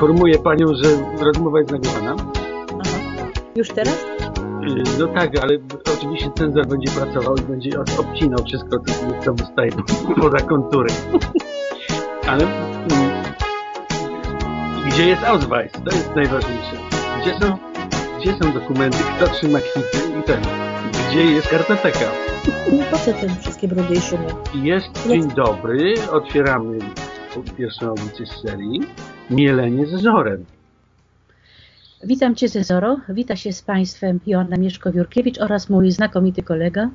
informuję panią, że rozmowa jest nagrywana. Aha. Już teraz? No tak, ale oczywiście cenzor będzie pracował i będzie obcinał wszystko, co, co wystaje poza kontury. Ale mm, gdzie jest Ausweis? To jest najważniejsze. Gdzie są, gdzie są dokumenty, kto trzyma kwity i ten. Gdzie jest kartoteka? Po co te wszystkie brudy i szumy? Jest dzień dobry, otwieramy pierwszą audycję z serii Mielenie z żorem. Witam Cię Zezoro, wita się z Państwem Joanna Mieszko-Wiórkiewicz oraz mój znakomity kolega.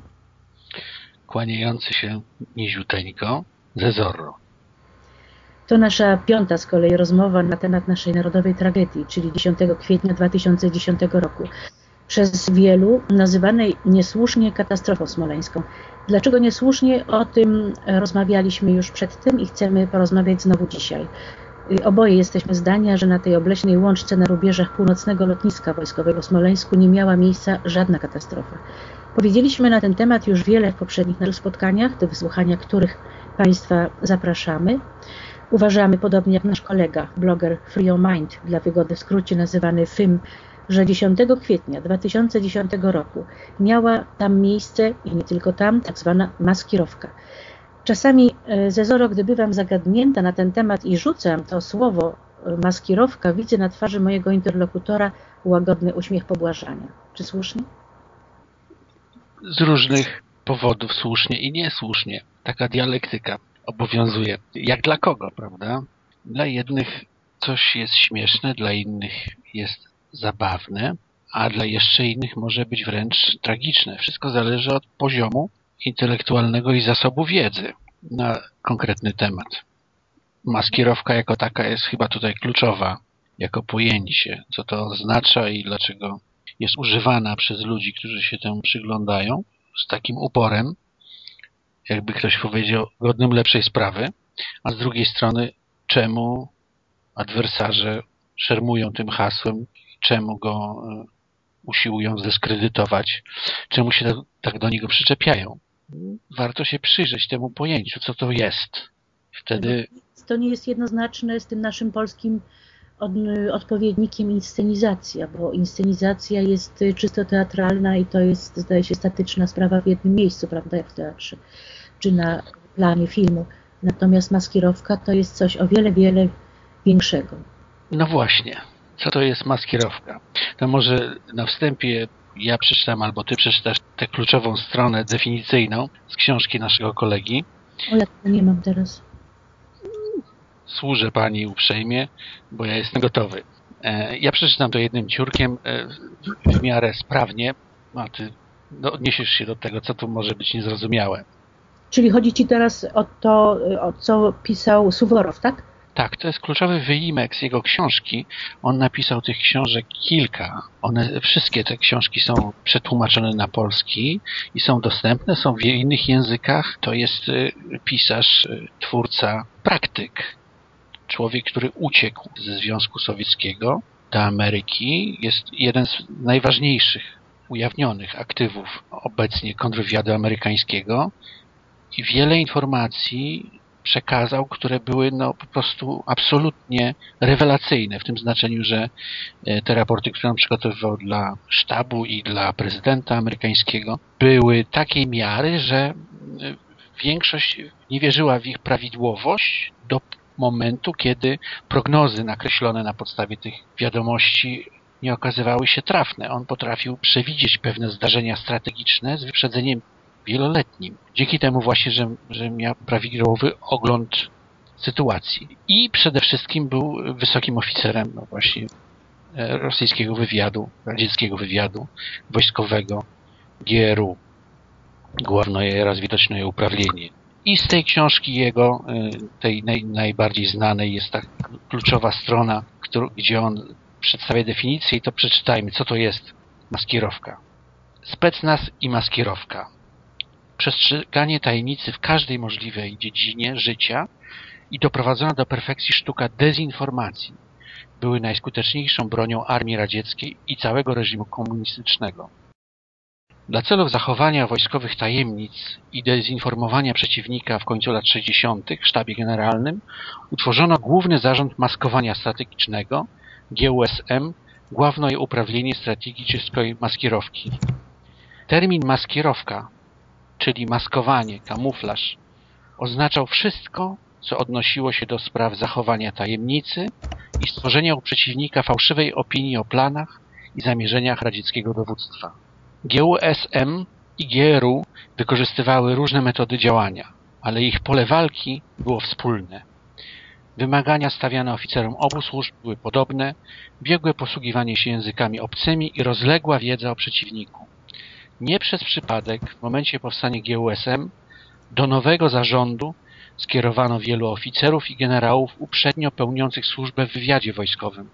kłaniający się niziuteńko ze Zorro. To nasza piąta z kolei rozmowa na temat naszej narodowej tragedii, czyli 10 kwietnia 2010 roku. Przez wielu nazywanej niesłusznie katastrofą smoleńską. Dlaczego niesłusznie? O tym rozmawialiśmy już przed tym i chcemy porozmawiać znowu dzisiaj. Y, Oboje jesteśmy zdania, że na tej obleśnej łączce na rubieżach północnego lotniska wojskowego w Smoleńsku nie miała miejsca żadna katastrofa. Powiedzieliśmy na ten temat już wiele w poprzednich naszych spotkaniach, do wysłuchania których Państwa zapraszamy. Uważamy, podobnie jak nasz kolega, bloger Free Your Mind, dla wygody w skrócie nazywany FIM, że 10 kwietnia 2010 roku miała tam miejsce i nie tylko tam, tak zwana maskirowka. Czasami e, Zezoro, gdy bywam zagadnięta na ten temat i rzucam to słowo e, maskirowka, widzę na twarzy mojego interlokutora łagodny uśmiech pobłażania. Czy słusznie? Z różnych powodów słusznie i niesłusznie. Taka dialektyka obowiązuje. Jak dla kogo, prawda? Dla jednych coś jest śmieszne, dla innych jest zabawne, a dla jeszcze innych może być wręcz tragiczne. Wszystko zależy od poziomu intelektualnego i zasobu wiedzy na konkretny temat. Maskierowka jako taka jest chyba tutaj kluczowa jako pojęcie, co to oznacza i dlaczego jest używana przez ludzi, którzy się temu przyglądają z takim uporem, jakby ktoś powiedział, godnym lepszej sprawy, a z drugiej strony czemu adwersarze szermują tym hasłem, czemu go e, usiłują zdyskredytować, czemu się tak, tak do niego przyczepiają. Warto się przyjrzeć temu pojęciu, co to jest. Wtedy To nie jest jednoznaczne z tym naszym polskim od, odpowiednikiem inscenizacja, bo inscenizacja jest czysto teatralna i to jest, zdaje się, statyczna sprawa w jednym miejscu, prawda, jak w teatrze, czy na planie filmu. Natomiast maskierowka to jest coś o wiele, wiele większego. No właśnie. Co to jest maskierowka? To może na wstępie ja przeczytam albo ty przeczytasz tę kluczową stronę definicyjną z książki naszego kolegi. O, ja tego nie mam teraz. Służę pani uprzejmie, bo ja jestem gotowy. E, Ja przeczytam to jednym ciurkiem e, w miarę sprawnie, a ty no, odniesiesz się do tego, co tu może być niezrozumiałe. Czyli chodzi Ci teraz o to, y, o co pisał Suworow, tak? Tak, to jest kluczowy wyimek z jego książki. On napisał tych książek kilka. One, wszystkie te książki są przetłumaczone na polski i są dostępne, są w innych językach. To jest y, pisarz, y, twórca, praktyk. Człowiek, który uciekł ze Związku Sowieckiego do Ameryki. Jest jeden z najważniejszych ujawnionych aktywów obecnie kontrwywiadu amerykańskiego i wiele informacji przekazał, które były no, po prostu absolutnie rewelacyjne, w tym znaczeniu, że e, te raporty, które on przygotowywał dla sztabu i dla prezydenta amerykańskiego, były takiej miary, że e, większość nie wierzyła w ich prawidłowość do momentu, kiedy prognozy nakreślone na podstawie tych wiadomości nie okazywały się trafne. On potrafił przewidzieć pewne zdarzenia strategiczne z wyprzedzeniem wieloletnim. Dzięki temu właśnie, że, że miał prawidłowy ogląd sytuacji. I przede wszystkim był wysokim oficerem no właśnie e, rosyjskiego wywiadu, radzieckiego wywiadu wojskowego GRU. Główne rozwidoczne uprawienie. I z tej książki jego, e, tej naj, najbardziej znanej, jest ta kluczowa strona, którą, gdzie on przedstawia definicję i to przeczytajmy, co to jest maskierowka. Specnaz i maskierowka przestrzeganie tajemnicy w każdej możliwej dziedzinie życia i doprowadzona do perfekcji sztuka dezinformacji były najskuteczniejszą bronią armii radzieckiej i całego reżimu komunistycznego. Dla celów zachowania wojskowych tajemnic i dezinformowania przeciwnika w końcu lat 60. w sztabie generalnym utworzono Główny Zarząd Maskowania Strategicznego GUSM Główne Uprawlenie Strategicznej Maskierowki. Termin maskierowka, czyli maskowanie, kamuflaż, oznaczał wszystko, co odnosiło się do spraw zachowania tajemnicy i stworzenia u przeciwnika fałszywej opinii o planach i zamierzeniach radzieckiego dowództwa. GUSM i GRU wykorzystywały różne metody działania, ale ich pole walki było wspólne. Wymagania stawiane oficerom obu służb były podobne, biegłe posługiwanie się językami obcymi i rozległa wiedza o przeciwniku. Nie przez przypadek w momencie powstania GUSM do nowego zarządu skierowano wielu oficerów i generałów uprzednio pełniących służbę w wywiadzie wojskowym.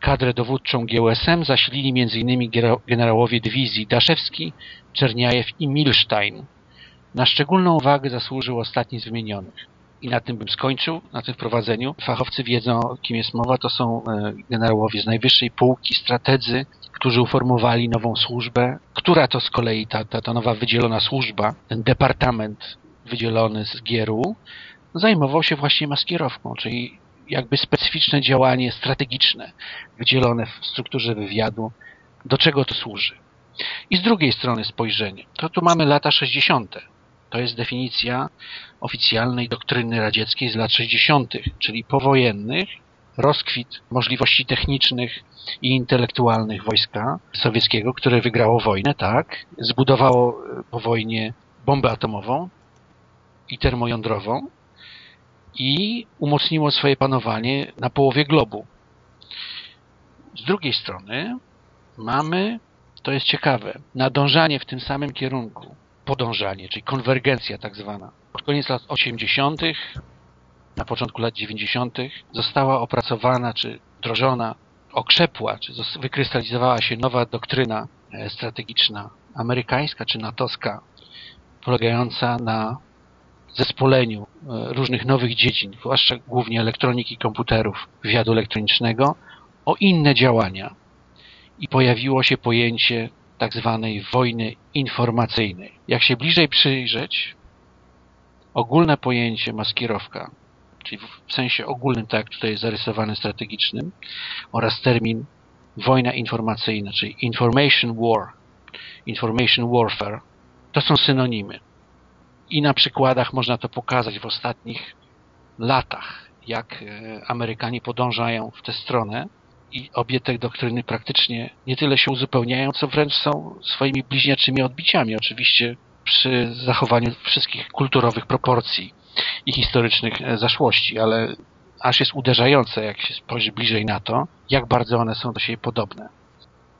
Kadrę dowódczą GUSM zasilili m.in. generałowie dywizji Daszewski, Czerniajew i Milstein. Na szczególną uwagę zasłużył ostatni z wymienionych. I na tym bym skończył, na tym wprowadzeniu. Fachowcy wiedzą, o kim jest mowa. To są e, generałowie z najwyższej półki, strategzy, którzy uformowali nową służbę, która to z kolei ta, ta, ta nowa wydzielona służba, ten departament wydzielony z GRU, zajmował się właśnie maskierowką, czyli jakby specyficzne działanie strategiczne, wydzielone w strukturze wywiadu, do czego to służy. I z drugiej strony spojrzenie, to tu mamy lata 60. To jest definicja oficjalnej doktryny radzieckiej z lat 60., czyli powojennych, rozkwit możliwości technicznych i intelektualnych wojska sowieckiego, które wygrało wojnę, tak, zbudowało po wojnie bombę atomową i termojądrową, i umocniło swoje panowanie na połowie globu. Z drugiej strony mamy, to jest ciekawe, nadążanie w tym samym kierunku, podążanie, czyli konwergencja tak zwana. Pod koniec lat 80., na początku lat 90. została opracowana, czy wdrożona, okrzepła, czy wykrystalizowała się nowa doktryna e, strategiczna amerykańska czy natowska, polegająca na zespoleniu e, różnych nowych dziedzin, zwłaszcza głównie elektroniki komputerów, wywiadu elektronicznego, o inne działania. I pojawiło się pojęcie tak zwanej wojny informacyjnej. Jak się bliżej przyjrzeć, ogólne pojęcie maskierowka, czyli w sensie ogólnym, tak jak tutaj jest zarysowany strategicznym, oraz termin wojna informacyjna, czyli information war, information warfare, to są synonimy i na przykładach można to pokazać w ostatnich latach, jak e, Amerykanie podążają w tę stronę i obie te doktryny praktycznie nie tyle się uzupełniają, co wręcz są swoimi bliźniaczymi odbiciami. Oczywiście przy zachowaniu wszystkich kulturowych proporcji i historycznych e, zaszłości, ale aż jest uderzające, jak się spojrzy bliżej na to, jak bardzo one są do siebie podobne.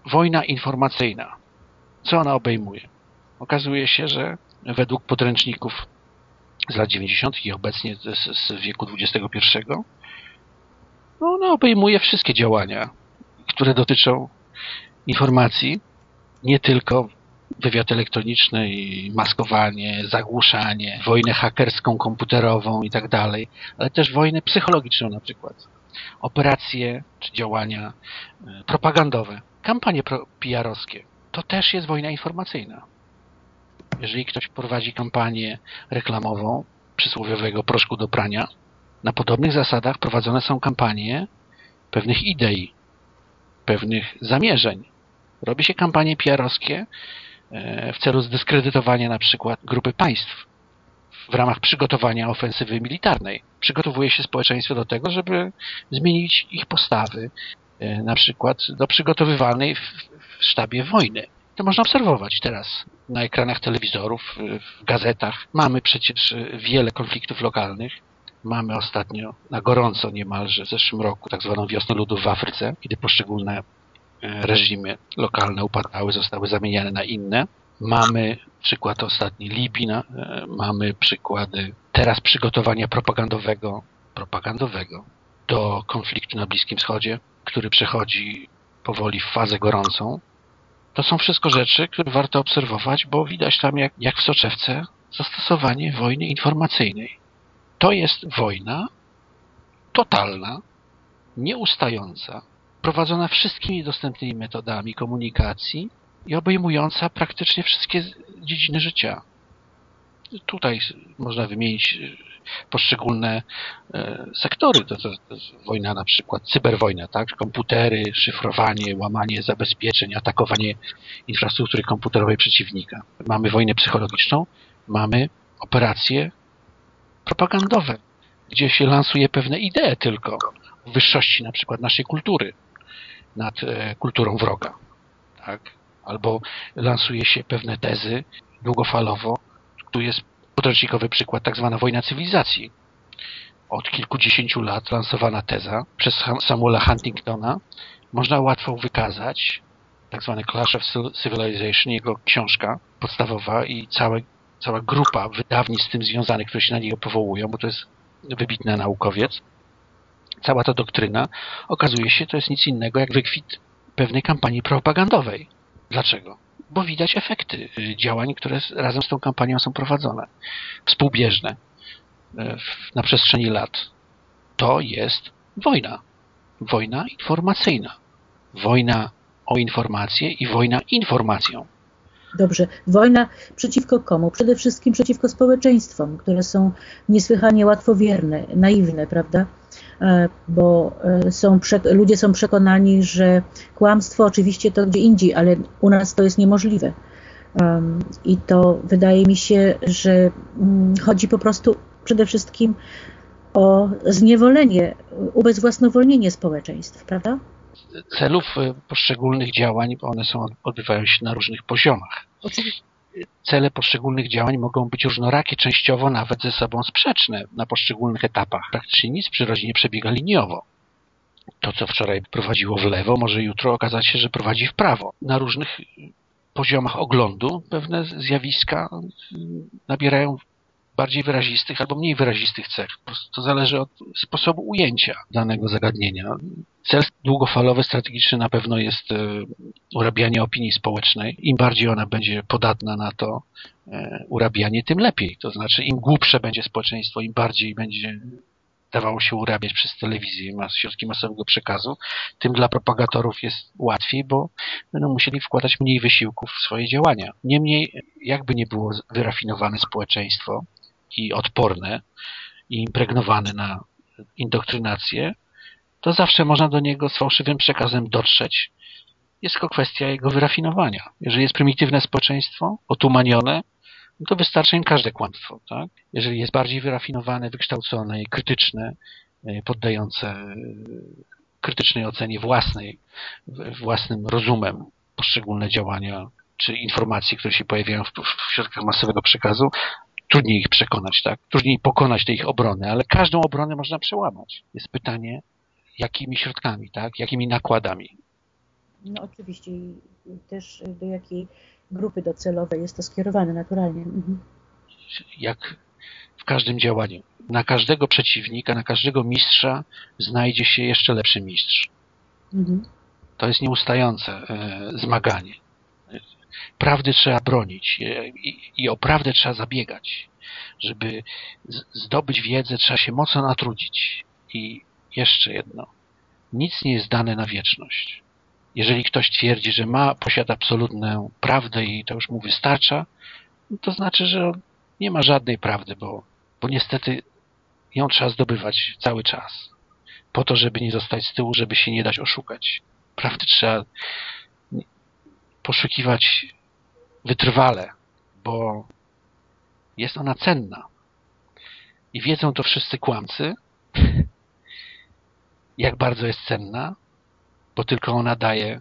Wojna informacyjna. Co ona obejmuje? Okazuje się, że według podręczników z lat 90. i obecnie z, z wieku XXI, no ona obejmuje wszystkie działania, które dotyczą informacji, nie tylko wywiad elektroniczny, maskowanie, zagłuszanie, wojnę hakerską, komputerową i tak dalej, ale też wojnę psychologiczną na przykład. Operacje czy działania e, propagandowe, kampanie PR-owskie. To też jest wojna informacyjna. Jeżeli ktoś prowadzi kampanię reklamową przysłowiowego proszku do prania, na podobnych zasadach prowadzone są kampanie pewnych idei, pewnych zamierzeń. Robi się kampanie PR-owskie e, w celu zdyskredytowania na przykład grupy państw w ramach przygotowania ofensywy militarnej. Przygotowuje się społeczeństwo do tego, żeby zmienić ich postawy, e, na przykład do przygotowywanej w sztabie wojny. To można obserwować teraz na ekranach telewizorów, w gazetach. Mamy przecież wiele konfliktów lokalnych. Mamy ostatnio na gorąco niemalże w zeszłym roku tak zwaną wiosnę ludów w Afryce, kiedy poszczególne e, reżimy lokalne upadały, zostały zamieniane na inne. Mamy przykład ostatni Libii, e, mamy przykłady teraz przygotowania propagandowego, propagandowego do konfliktu na Bliskim Wschodzie, który przechodzi powoli w fazę gorącą. To są wszystko rzeczy, które warto obserwować, bo widać tam jak, jak w soczewce zastosowanie wojny informacyjnej. To jest wojna totalna, nieustająca, prowadzona wszystkimi dostępnymi metodami komunikacji i obejmująca praktycznie wszystkie dziedziny życia. Tutaj można wymienić poszczególne e, sektory. To, to, to wojna na przykład, cyberwojna, tak? Komputery, szyfrowanie, łamanie zabezpieczeń, atakowanie infrastruktury komputerowej przeciwnika. Mamy wojnę psychologiczną, mamy operacje propagandowe, gdzie się lansuje pewne idee tylko wyższości na przykład naszej kultury nad e, kulturą wroga. Tak? Albo lansuje się pewne tezy długofalowo. Tu jest podręcznikowy przykład, tak zwana wojna cywilizacji. Od kilkudziesięciu lat lansowana teza przez Samuela Huntingtona można łatwo wykazać tak zwany Clash of Civilization, jego książka podstawowa i całe, cała grupa wydawnictw z tym związanych, które się na niego powołują, bo to jest wybitny naukowiec. Cała ta doktryna okazuje się, to jest nic innego jak wykwit pewnej kampanii propagandowej. Dlaczego? bo widać efekty działań, które razem z tą kampanią są prowadzone. Współbieżne y, na przestrzeni lat. To jest wojna. Wojna informacyjna. Wojna o informację i wojna informacją. Dobrze. Wojna przeciwko komu? Przede wszystkim przeciwko społeczeństwom, które są niesłychanie łatwowierne, naiwne, prawda? E, bo e, są, ludzie są przekonani, że kłamstwo oczywiście to gdzie indziej, ale u nas to jest niemożliwe. I to wydaje mi się, że mm, chodzi po prostu przede wszystkim o zniewolenie, ubezwłasnowolnienie społeczeństw, prawda? Celów e, poszczególnych działań, one są, odbywają się na różnych poziomach. Oczywiście cele poszczególnych działań mogą być różnorakie, częściowo nawet ze sobą sprzeczne na poszczególnych etapach. Praktycznie nic w przyrodzie nie przebiega liniowo. To, co wczoraj prowadziło w lewo, może jutro okazać się, że prowadzi w prawo. Na różnych poziomach oglądu pewne zjawiska nabierają bardziej wyrazistych albo mniej wyrazistych cech. To zależy od sposobu ujęcia danego zagadnienia. Cel długofalowy, strategiczny na pewno jest e, urabianie opinii społecznej. Im bardziej ona będzie podatna na to e, urabianie, tym lepiej. To znaczy, im głupsze będzie społeczeństwo, im bardziej będzie dawało się urabiać przez telewizję, środki masowego przekazu, tym dla propagatorów jest łatwiej, bo będą musieli wkładać mniej wysiłków w swoje działania. Niemniej, jakby nie było wyrafinowane społeczeństwo, i odporne i impregnowane na indoktrynację, to zawsze można do niego z fałszywym przekazem dotrzeć. Jest tylko kwestia jego wyrafinowania. Jeżeli jest prymitywne społeczeństwo, otumanione, no to wystarczy im każde kłamstwo. Tak? Jeżeli jest bardziej wyrafinowane, wykształcone i krytyczne, e, poddające e, krytycznej ocenie własnej, własnym rozumem poszczególne działania czy informacje, które się pojawiają w, w środkach masowego przekazu, trudniej ich przekonać, tak? Trudniej pokonać te ich obrony, ale każdą obronę można przełamać. Jest pytanie, jakimi środkami, tak? Jakimi nakładami. No oczywiście i też do jakiej grupy docelowej jest to skierowane naturalnie. Mhm. Jak w każdym działaniu. Na każdego przeciwnika, na każdego mistrza znajdzie się jeszcze lepszy mistrz. Mhm. To jest nieustające e, zmaganie. Prawdy trzeba bronić i, i o prawdę trzeba zabiegać. Żeby zdobyć wiedzę, trzeba się mocno natrudzić. I jeszcze jedno. Nic nie jest dane na wieczność. Jeżeli ktoś twierdzi, że ma, posiada absolutną prawdę i to już mu wystarcza, no to znaczy, że nie ma żadnej prawdy, bo, bo niestety ją trzeba zdobywać cały czas. Po to, żeby nie zostać z tyłu, żeby się nie dać oszukać. Prawdy trzeba poszukiwać wytrwale, bo jest ona cenna. I wiedzą to wszyscy kłamcy, jak bardzo jest cenna, bo tylko ona daje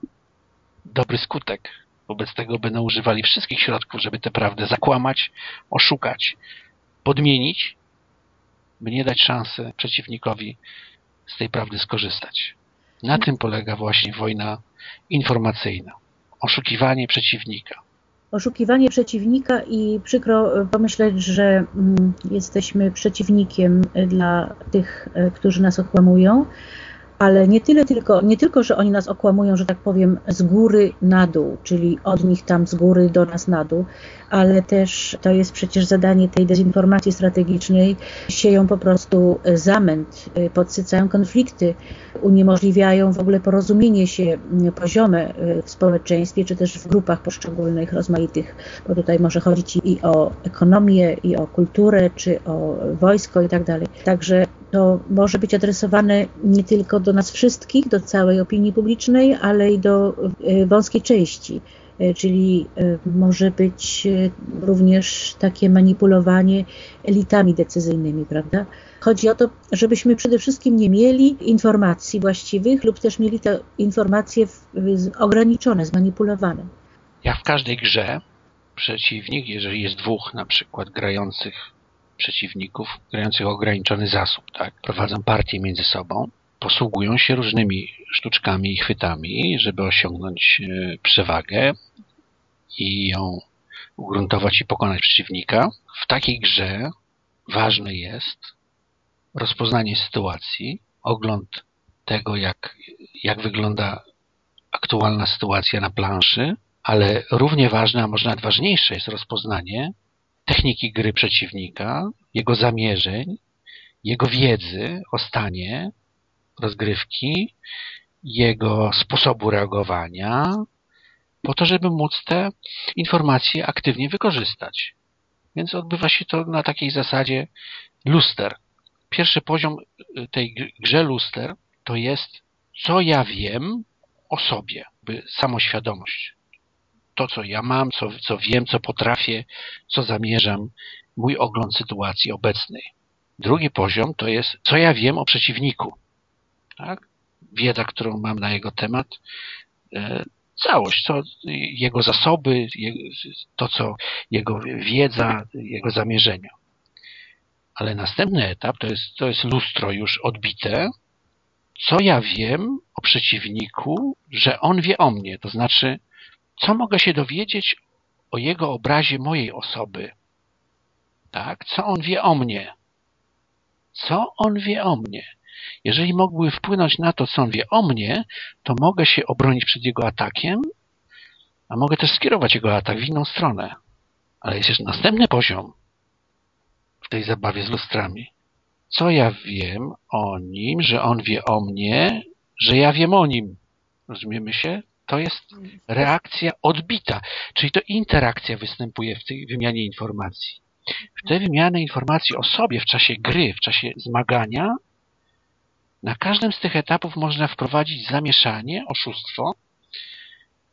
dobry skutek. Wobec tego będą używali wszystkich środków, żeby tę prawdę zakłamać, oszukać, podmienić, by nie dać szansy przeciwnikowi z tej prawdy skorzystać. Na tym polega właśnie wojna informacyjna. Oszukiwanie przeciwnika oszukiwanie przeciwnika i przykro pomyśleć, że mm, jesteśmy przeciwnikiem dla tych, e, którzy nas okłamują, ale nie tyle tylko, nie tylko, że oni nas okłamują, że tak powiem, z góry na dół, czyli od nich tam z góry do nas na dół, ale też to jest przecież zadanie tej dezinformacji strategicznej, sieją po prostu zamęt, podsycają konflikty, uniemożliwiają w ogóle porozumienie się poziome w społeczeństwie, czy też w grupach poszczególnych, rozmaitych, bo tutaj może chodzić i o ekonomię, i o kulturę, czy o wojsko i tak dalej. Także to może być adresowane nie tylko do nas wszystkich, do całej opinii publicznej, ale i do e, wąskiej części. E, czyli e, może być również takie manipulowanie elitami decyzyjnymi, prawda? Chodzi o to, żebyśmy przede wszystkim nie mieli informacji właściwych lub też mieli te informacje ograniczone, zmanipulowane. Jak w każdej grze, przeciwnik, jeżeli jest dwóch na przykład grających przeciwników, grających ograniczony zasób, tak? Prowadzą partie między sobą, posługują się różnymi sztuczkami i chwytami, żeby osiągnąć e, przewagę i ją ugruntować i pokonać przeciwnika. W takiej grze ważne jest rozpoznanie sytuacji, ogląd tego, jak, jak wygląda aktualna sytuacja na planszy, ale równie ważne, a może nawet ważniejsze jest rozpoznanie techniki gry przeciwnika, jego zamierzeń, jego wiedzy o stanie rozgrywki, jego sposobu reagowania, po to, żeby móc te informacje aktywnie wykorzystać. Więc odbywa się to na takiej zasadzie luster. Pierwszy poziom y, tej grze luster to jest, co ja wiem o sobie, by samoświadomość to, co ja mam, co, co wiem, co potrafię, co zamierzam, mój ogląd sytuacji obecnej. Drugi poziom to jest, co ja wiem o przeciwniku. Tak? Wiedza, którą mam na jego temat, e, całość, co jego zasoby, to, co jego wiedza, jego zamierzenia. Ale następny etap to jest, to jest lustro już odbite, co ja wiem o przeciwniku, że on wie o mnie. To znaczy, co mogę się dowiedzieć o jego obrazie mojej osoby? Tak? Co on wie o mnie? Co on wie o mnie? Jeżeli mógłbym wpłynąć na to, co on wie o mnie, to mogę się obronić przed jego atakiem, a mogę też skierować jego atak w inną stronę. Ale jest jeszcze następny poziom w tej zabawie z lustrami. Co ja wiem o nim, że on wie o mnie, że ja wiem o nim. Rozumiemy się? To jest reakcja odbita, czyli to interakcja występuje w tej wymianie informacji. W tej wymianie informacji o sobie w czasie gry, w czasie zmagania, na każdym z tych etapów można wprowadzić zamieszanie, oszustwo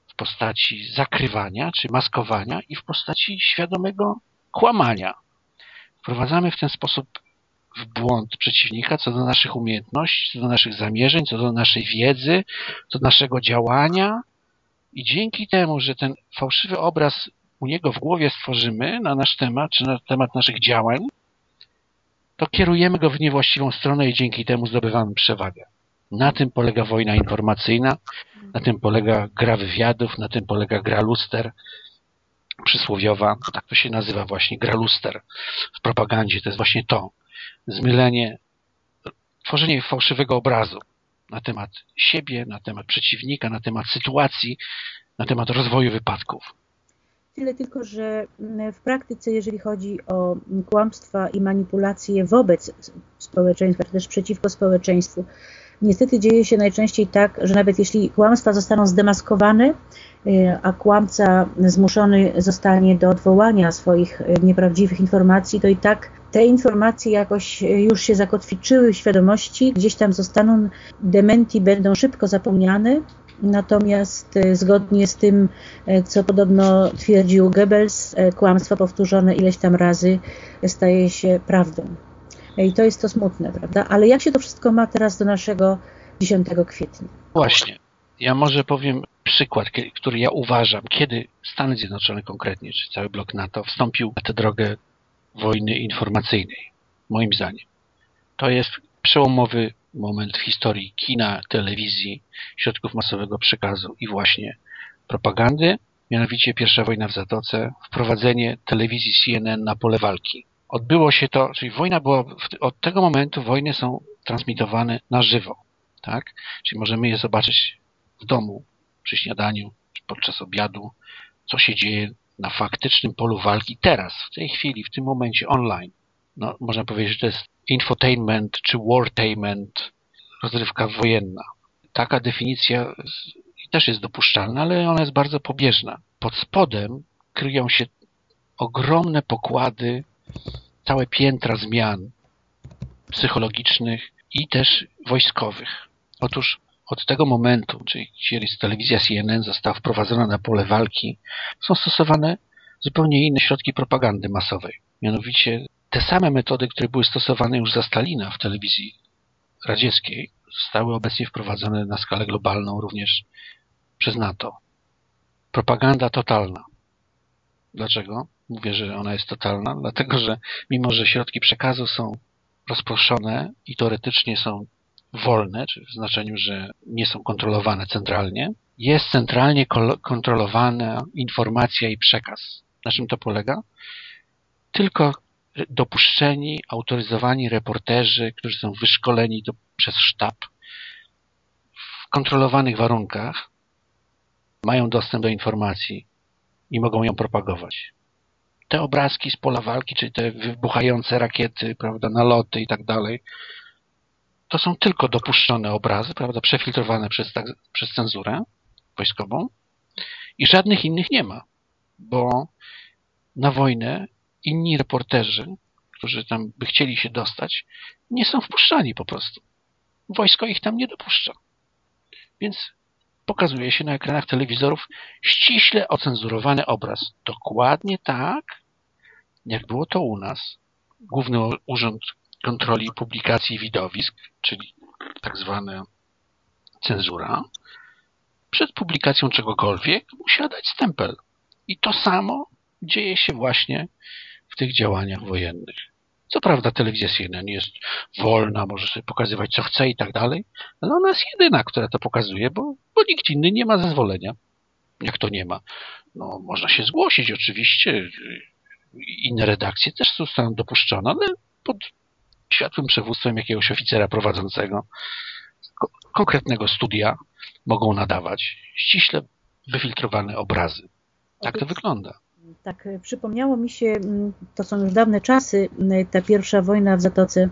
w postaci zakrywania czy maskowania i w postaci świadomego kłamania. Wprowadzamy w ten sposób w błąd przeciwnika co do naszych umiejętności, co do naszych zamierzeń, co do naszej wiedzy, co do naszego działania i dzięki temu, że ten fałszywy obraz u niego w głowie stworzymy na nasz temat, czy na temat naszych działań, to kierujemy go w niewłaściwą stronę i dzięki temu zdobywamy przewagę. Na tym polega wojna informacyjna, na tym polega gra wywiadów, na tym polega gra luster przysłowiowa, tak to się nazywa właśnie, gra luster w propagandzie, to jest właśnie to zmylenie, tworzenie fałszywego obrazu na temat siebie, na temat przeciwnika, na temat sytuacji, na temat rozwoju wypadków. Tyle tylko, że w praktyce, jeżeli chodzi o kłamstwa i manipulacje wobec społeczeństwa, czy też przeciwko społeczeństwu, niestety dzieje się najczęściej tak, że nawet jeśli kłamstwa zostaną zdemaskowane, y, a kłamca zmuszony zostanie do odwołania swoich y, nieprawdziwych informacji, to i tak te informacje jakoś e, już się zakotwiczyły w świadomości, gdzieś tam zostaną, dementi będą szybko zapomniane, Natomiast e, zgodnie z tym, e, co podobno twierdził Goebbels, kłamstwo powtórzone ileś tam razy staje się prawdą. I to jest to smutne, prawda? Ale jak się to wszystko ma teraz do naszego 10 kwietnia? Właśnie. Ja może powiem przykład, który ja uważam, kiedy Stany Zjednoczone konkretnie, czy cały blok NATO wstąpił na tę drogę wojny informacyjnej, moim zdaniem. To jest przełomowy moment w historii kina, telewizji, środków masowego przekazu i właśnie propagandy, mianowicie pierwsza wojna w Zatoce, wprowadzenie telewizji CNN na pole walki. Odbyło się to, czyli wojna była, od tego momentu wojny są transmitowane na żywo. tak? Czyli możemy je zobaczyć w domu, przy śniadaniu, podczas obiadu, co się dzieje na faktycznym polu walki teraz, w tej chwili, w tym momencie online. No, można powiedzieć, że to jest infotainment czy wartainment, rozrywka wojenna. Taka definicja też jest dopuszczalna, ale ona jest bardzo pobieżna. Pod spodem kryją się ogromne pokłady, całe piętra zmian psychologicznych i też wojskowych. Otóż od tego momentu, czyli kiedy telewizja CNN została wprowadzona na pole walki, są stosowane zupełnie inne środki propagandy masowej. Mianowicie te same metody, które były stosowane już za Stalina w telewizji radzieckiej, zostały obecnie wprowadzone na skalę globalną również przez NATO. Propaganda totalna. Dlaczego? Mówię, że ona jest totalna, dlatego że mimo, że środki przekazu są rozproszone i teoretycznie są wolne, czy w znaczeniu, że nie są kontrolowane centralnie, jest centralnie kontrolowana informacja i przekaz. Na czym to polega? Tylko dopuszczeni, autoryzowani reporterzy, którzy są wyszkoleni do, przez sztab w kontrolowanych warunkach, mają dostęp do informacji i mogą ją propagować. Te obrazki z pola walki, czyli te wybuchające rakiety, prawda, naloty i tak dalej, to są tylko dopuszczone obrazy, prawda, przefiltrowane przez, tak, przez cenzurę wojskową i żadnych innych nie ma, bo na wojnę inni reporterzy, którzy tam by chcieli się dostać, nie są wpuszczani po prostu. Wojsko ich tam nie dopuszcza. Więc pokazuje się na ekranach telewizorów ściśle ocenzurowany obraz. Dokładnie tak, jak było to u nas. Główny Urząd Kontroli Publikacji Widowisk, czyli tak zwana cenzura, przed publikacją czegokolwiek musiała dać stempel. I to samo dzieje się właśnie w tych działaniach wojennych. Co prawda telewizja CNN jest wolna, może sobie pokazywać co chce i tak dalej, ale ona jest jedyna, która to pokazuje, bo, bo nikt inny nie ma zezwolenia. Jak to nie ma? No, można się zgłosić oczywiście. Inne redakcje też zostaną dopuszczone, ale pod światłym przewództwem jakiegoś oficera prowadzącego konkretnego studia mogą nadawać ściśle wyfiltrowane obrazy. Tak to wygląda. Tak, e, przypomniało mi się, mm, to są już dawne czasy, mm, ta pierwsza wojna w Zatoce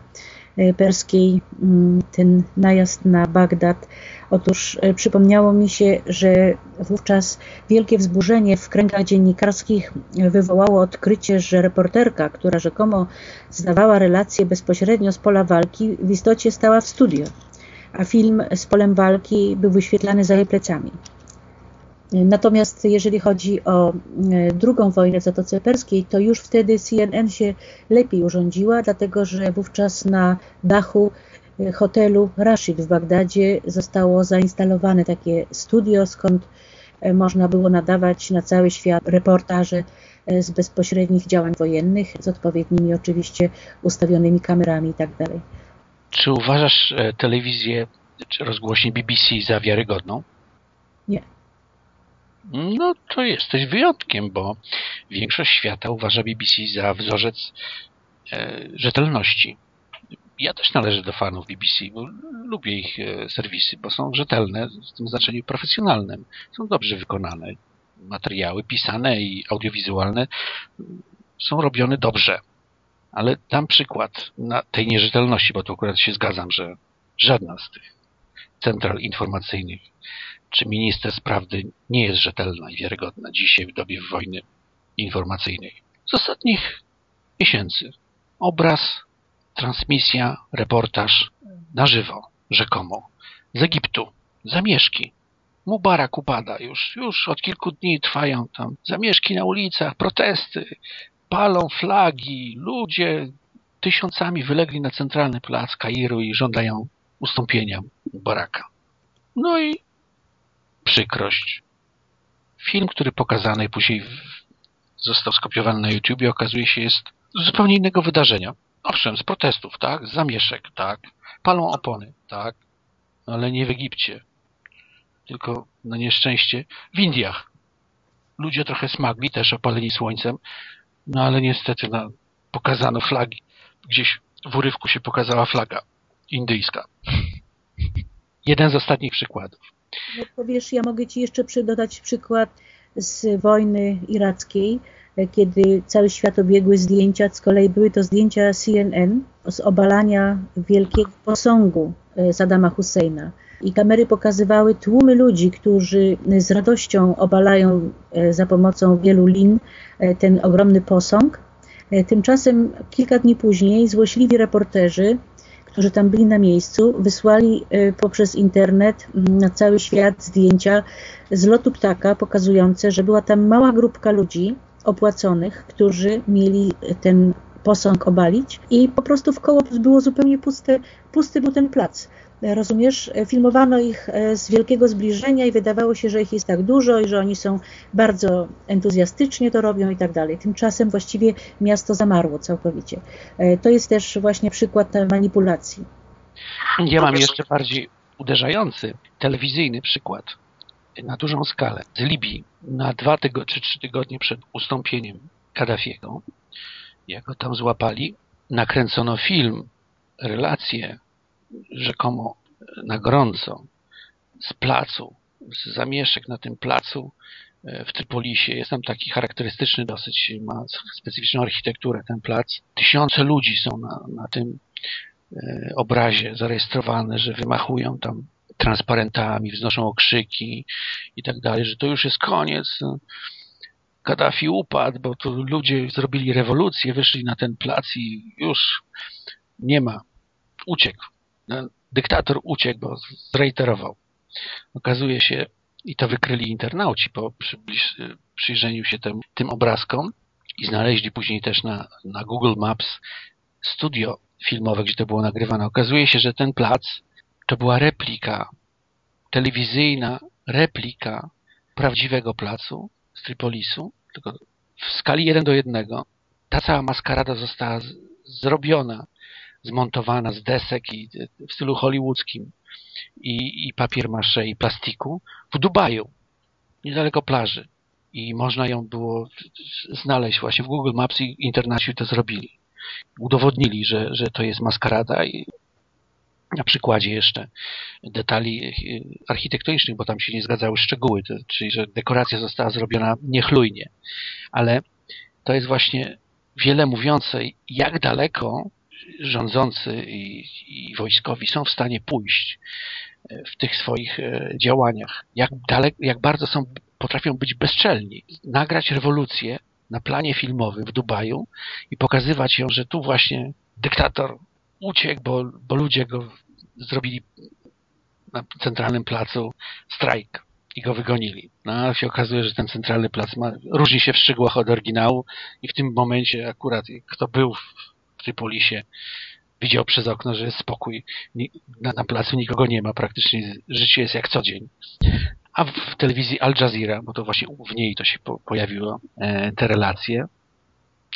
e, Perskiej, mm, ten najazd na Bagdad. Otóż przypomniało mi się, że wówczas wielkie wzburzenie w kręgach dziennikarskich wywołało odkrycie, że reporterka, która rzekomo zdawała relacje bezpośrednio z pola walki, w istocie stała w studio, a film z polem walki był wyświetlany za jej plecami. Natomiast jeżeli chodzi o e, drugą wojnę w Zatoce Perskiej, to już wtedy CNN się lepiej urządziła, dlatego że wówczas na dachu e, hotelu Rashid w Bagdadzie zostało zainstalowane takie studio, skąd e, można było nadawać na cały świat reportaże z bezpośrednich działań wojennych, z odpowiednimi oczywiście ustawionymi kamerami itd. Tak czy uważasz telewizję czy rozgłośnie BBC za wiarygodną? Nie. No to jesteś wyjątkiem, bo większość świata uważa BBC za wzorzec e, rzetelności. Ja też należę do fanów BBC, bo lubię ich e, serwisy, bo są rzetelne w tym znaczeniu profesjonalnym. Są dobrze wykonane. Materiały pisane i audiowizualne są robione dobrze. Ale dam przykład na tej nierzetelności, bo tu akurat się zgadzam, że żadna z tych central informacyjnych czy minister sprawdy nie jest rzetelna i wiarygodna dzisiaj w dobie wojny informacyjnej. Z ostatnich miesięcy obraz, transmisja, reportaż na żywo, rzekomo, z Egiptu, zamieszki. Mubarak upada już, już od kilku dni trwają tam zamieszki na ulicach, protesty, palą flagi, ludzie tysiącami wylegli na centralny plac Kairu i żądają ustąpienia Mubaraka. No i przykrość. Film, który pokazany później został skopiowany na YouTubie, okazuje się jest zupełnie innego wydarzenia. Owszem, z protestów, tak, z zamieszek, tak, palą opony, tak, ale nie w Egipcie, tylko na nieszczęście w Indiach. Ludzie trochę smagli, też opaleni słońcem, no ale niestety no, pokazano flagi. Gdzieś w urywku się pokazała flaga indyjska. jeden z ostatnich przykładów. No powiesz, ja mogę Ci jeszcze dodać przykład z wojny irackiej, kiedy cały świat obiegły zdjęcia, z kolei były to zdjęcia CNN z obalania wielkiego posągu e, Saddama Husseina. I kamery pokazywały tłumy ludzi, którzy z radością obalają e, za pomocą wielu lin e, ten ogromny posąg. Tymczasem kilka dni później złośliwi reporterzy którzy tam byli na miejscu, wysłali y, poprzez internet mm, na cały świat zdjęcia z lotu ptaka pokazujące, że była tam mała grupka ludzi opłaconych, którzy mieli ten posąg obalić i po prostu w koło było zupełnie puste, pusty był ten plac. Rozumiesz, filmowano ich e, z wielkiego zbliżenia i wydawało się, że ich jest tak dużo i że oni są bardzo entuzjastycznie to robią i tak dalej. Tymczasem właściwie miasto zamarło całkowicie. E, to jest też właśnie przykład manipulacji. Ja mam jeszcze bardziej uderzający, telewizyjny przykład na dużą skalę z Libii na dwa tygodnie czy trzy tygodnie przed ustąpieniem Kaddafiego, jak go tam złapali, nakręcono film, relację rzekomo na gorąco z placu, z zamieszek na tym placu e, w Trypolisie. Jest tam taki charakterystyczny dosyć, ma specyficzną architekturę ten plac. Tysiące ludzi są na, na tym e, obrazie zarejestrowane, że wymachują tam transparentami, wznoszą okrzyki i tak dalej, że to już jest koniec. Kaddafi upadł, bo tu ludzie zrobili rewolucję, wyszli na ten plac i już nie ma. Uciekł. No, dyktator uciekł, bo zreiterował. Okazuje się, i to wykryli internauci po przyjrzeniu się tym, tym obrazkom i znaleźli później też na, na Google Maps studio filmowe, gdzie to było nagrywane. Okazuje się, że ten plac to była replika, telewizyjna replika prawdziwego placu z Tripolisu, tylko w skali 1 do 1. Ta cała maskarada została zrobiona zmontowana z desek i w stylu hollywoodzkim i, i papier masze i plastiku w Dubaju, niedaleko plaży. I można ją było znaleźć właśnie w Google Maps i internaci to zrobili. Udowodnili, że, że to jest maskarada i na przykładzie jeszcze detali e, architektonicznych, bo tam się nie zgadzały szczegóły, to, czyli że dekoracja została zrobiona niechlujnie. Ale to jest właśnie wiele mówiące, jak daleko rządzący i, i wojskowi są w stanie pójść e, w tych swoich e, działaniach, jak, dalek, jak bardzo są, potrafią być bezczelni. Nagrać rewolucję na planie filmowym w Dubaju i pokazywać ją, że tu właśnie dyktator uciekł, bo, bo ludzie go zrobili na centralnym placu strajk i go wygonili. No a się okazuje, że ten centralny plac ma, różni się w szczegółach od oryginału i w tym momencie akurat kto był w Trypolisie widział przez okno, że jest spokój. Na, na placu nikogo nie ma, praktycznie życie jest jak co dzień. A w telewizji Al Jazeera, bo to właśnie w niej to się po, pojawiło, e, te relacje,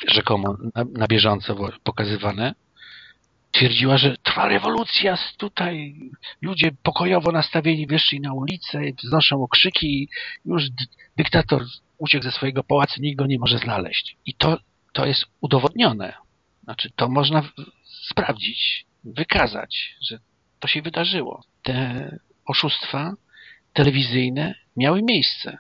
rzekomo na, na bieżąco pokazywane, twierdziła, że trwa rewolucja, tutaj ludzie pokojowo nastawieni wyszli na ulicę, wznoszą okrzyki już dyktator uciekł ze swojego pałacu, nikt go nie może znaleźć. I to, to jest udowodnione. Znaczy, to można sprawdzić, wykazać, że to się wydarzyło. Te oszustwa telewizyjne miały miejsce.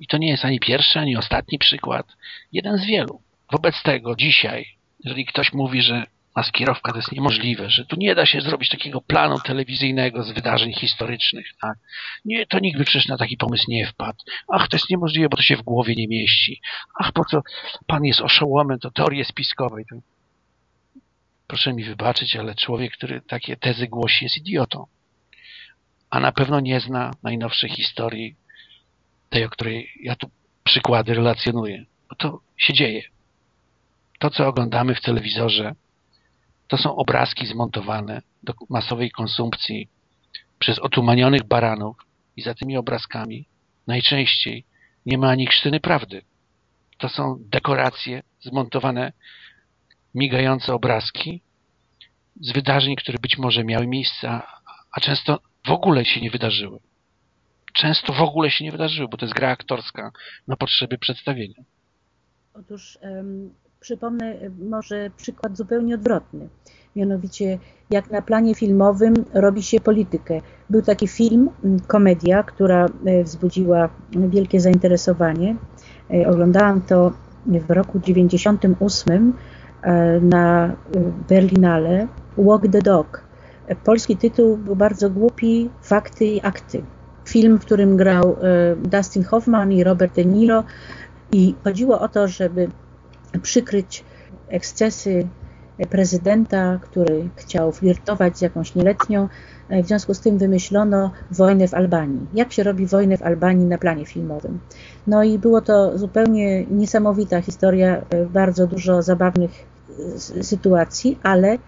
I to nie jest ani pierwszy, ani ostatni przykład. Jeden z wielu. Wobec tego dzisiaj, jeżeli ktoś mówi, że maskierowka to jest niemożliwe, że tu nie da się zrobić takiego planu telewizyjnego z wydarzeń historycznych, tak? Nie, to nikt by przecież na taki pomysł nie wpadł. Ach, to jest niemożliwe, bo to się w głowie nie mieści. Ach, po co pan jest oszołomem, to teorie spiskowej. Proszę mi wybaczyć, ale człowiek, który takie tezy głosi, jest idiotą. A na pewno nie zna najnowszej historii, tej, o której ja tu przykłady relacjonuję. Bo to się dzieje. To, co oglądamy w telewizorze, to są obrazki zmontowane do masowej konsumpcji przez otumanionych baranów i za tymi obrazkami najczęściej nie ma ani krztyny prawdy. To są dekoracje zmontowane migające obrazki z wydarzeń, które być może miały miejsce, a często w ogóle się nie wydarzyły. Często w ogóle się nie wydarzyły, bo to jest gra aktorska na potrzeby przedstawienia. Otóż przypomnę może przykład zupełnie odwrotny. Mianowicie, jak na planie filmowym robi się politykę. Był taki film, komedia, która wzbudziła wielkie zainteresowanie. Oglądałam to w roku 98 na Berlinale Walk the Dog. Polski tytuł był bardzo głupi, fakty i akty. Film, w którym grał e, Dustin Hoffman i Robert De Niro i chodziło o to, żeby przykryć ekscesy prezydenta, który chciał flirtować z jakąś nieletnią. E, w związku z tym wymyślono wojnę w Albanii. Jak się robi wojnę w Albanii na planie filmowym? No i było to zupełnie niesamowita historia, e, bardzo dużo zabawnych sytuacji, ale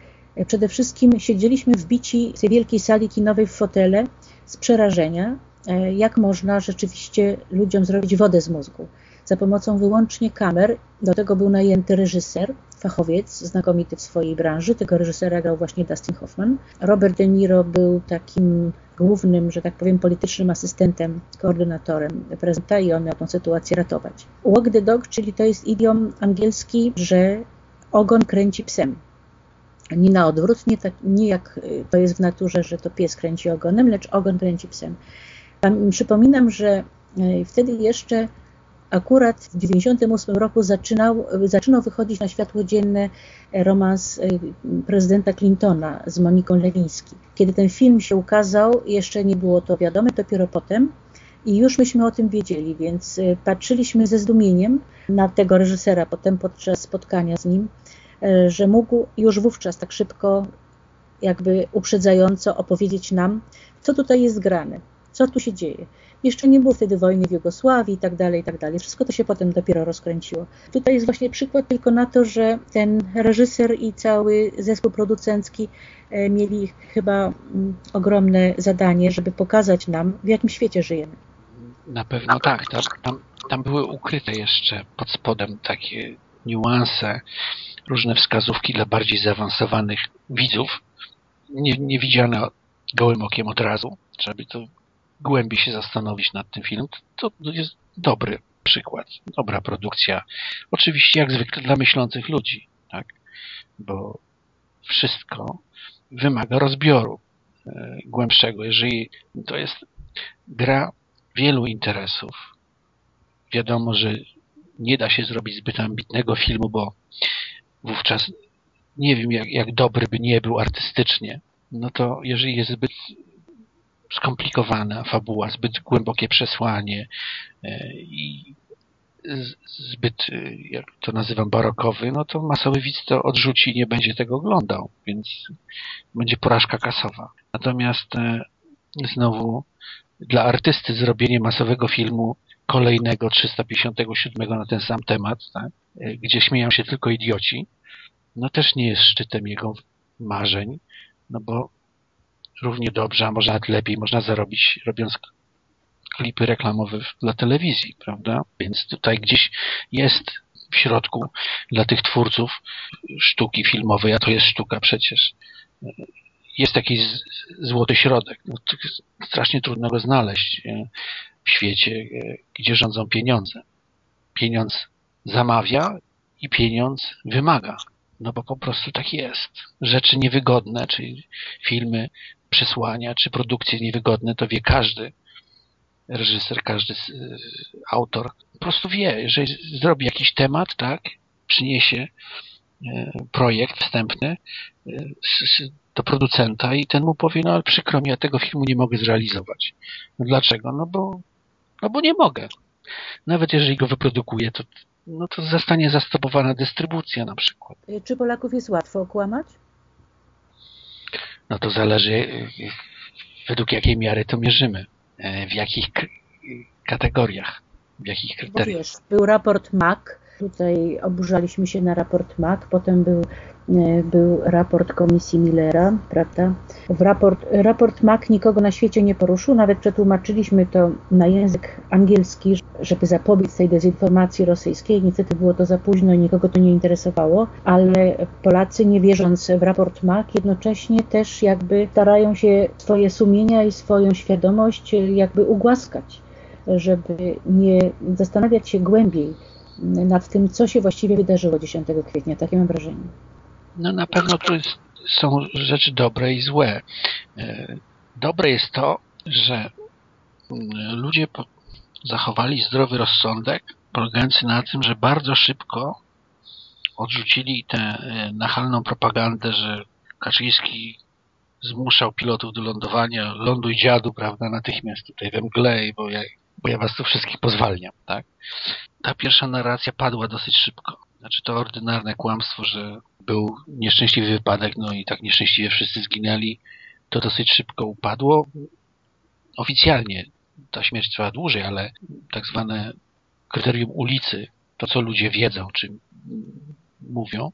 Przede wszystkim siedzieliśmy wbici w tej wielkiej sali kinowej w fotele z przerażenia, e, jak można rzeczywiście ludziom zrobić wodę z mózgu. Za pomocą wyłącznie kamer, do tego był najęty reżyser, fachowiec, znakomity w swojej branży. Tego reżysera grał właśnie Dustin Hoffman. Robert De Niro był takim głównym, że tak powiem, politycznym asystentem, koordynatorem prezydenta i on miał tę sytuację ratować. Walk the dog, czyli to jest idiom angielski, że ogon kręci psem nie na odwrót, nie, tak, nie jak y, to jest w naturze, że to pies kręci ogonem, lecz ogon kręci psem. Przypominam, że y, wtedy jeszcze akurat w 1998 roku zaczynał, zaczynał wychodzić na światło dzienne romans y, prezydenta Clintona z Moniką Lewiński. Kiedy ten film się ukazał, jeszcze nie było to wiadome, dopiero potem. I już myśmy o tym wiedzieli, więc patrzyliśmy ze zdumieniem na tego reżysera potem podczas spotkania z nim E, że mógł już wówczas tak szybko, jakby uprzedzająco opowiedzieć nam, co tutaj jest grane, co tu się dzieje. Jeszcze nie było wtedy wojny w Jugosławii i tak dalej, i tak dalej. Wszystko to się potem dopiero rozkręciło. Tutaj jest właśnie przykład tylko na to, że ten reżyser i cały zespół producencki e, mieli chyba mm, ogromne zadanie, żeby pokazać nam, w jakim świecie żyjemy. Na pewno tak. Tam, tam były ukryte jeszcze pod spodem takie niuanse, różne wskazówki dla bardziej zaawansowanych widzów, nie, nie widziane gołym okiem od razu, żeby to głębiej się zastanowić nad tym filmem, to, to jest dobry przykład, dobra produkcja. Oczywiście jak zwykle dla myślących ludzi, tak? Bo wszystko wymaga rozbioru e, głębszego. Jeżeli to jest gra wielu interesów, wiadomo, że nie da się zrobić zbyt ambitnego filmu, bo wówczas nie wiem, jak, jak dobry by nie był artystycznie, no to jeżeli jest zbyt skomplikowana fabuła, zbyt głębokie przesłanie e, i zbyt, e, jak to nazywam, barokowy, no to masowy widz to odrzuci i nie będzie tego oglądał, więc będzie porażka kasowa. Natomiast e, znowu dla artysty zrobienie masowego filmu kolejnego 357 na ten sam temat, tak? gdzie śmieją się tylko idioci, no też nie jest szczytem jego marzeń, no bo równie dobrze, a może nawet lepiej można zarobić robiąc klipy reklamowe dla telewizji, prawda? Więc tutaj gdzieś jest w środku dla tych twórców sztuki filmowej, a to jest sztuka przecież, jest jakiś złoty środek. No, strasznie trudno go znaleźć e, w świecie, e, gdzie rządzą pieniądze. Pieniądz zamawia i pieniądz wymaga. No bo po prostu tak jest. Rzeczy niewygodne, czyli filmy, przesłania, czy produkcje niewygodne, to wie każdy reżyser, każdy autor. Po prostu wie, jeżeli zrobi jakiś temat, tak, przyniesie e, projekt wstępny e, do producenta i ten mu powie, no ale przykro mi, ja tego filmu nie mogę zrealizować. No dlaczego? No bo, no bo nie mogę. Nawet jeżeli go wyprodukuję, to no to zostanie zastopowana dystrybucja na przykład. Y, czy Polaków jest łatwo okłamać? No to zależy y, według jakiej miary to mierzymy, y, w jakich kategoriach, w jakich kryteriach. Wiesz, był raport MAC, tutaj oburzaliśmy się na raport MAC, potem był E, był raport komisji Millera, prawda? W raport, raport MAC nikogo na świecie nie poruszył, nawet przetłumaczyliśmy to na język angielski, żeby zapobiec tej dezinformacji rosyjskiej. Niestety było to za późno i nikogo to nie interesowało, ale Polacy, nie wierząc w raport MAC, jednocześnie też jakby starają się swoje sumienia i swoją świadomość jakby ugłaskać, żeby nie zastanawiać się głębiej nad tym, co się właściwie wydarzyło 10 kwietnia. Takie mam wrażenie. No na pewno tu jest, są rzeczy dobre i złe. E, dobre jest to, że mm, ludzie zachowali zdrowy rozsądek, polegający na tym, że bardzo szybko odrzucili tę e, nachalną propagandę, że Kaczyński zmuszał pilotów do lądowania, ląduj dziadu, prawda, natychmiast tutaj we mgle, bo ja, bo ja was tu wszystkich pozwalniam, tak? Ta pierwsza narracja padła dosyć szybko. Znaczy to ordynarne kłamstwo, że był nieszczęśliwy wypadek, no i tak nieszczęśliwie wszyscy zginęli, to dosyć szybko upadło. Oficjalnie ta śmierć trwała dłużej, ale tak zwane kryterium ulicy, to co ludzie wiedzą, czy mówią,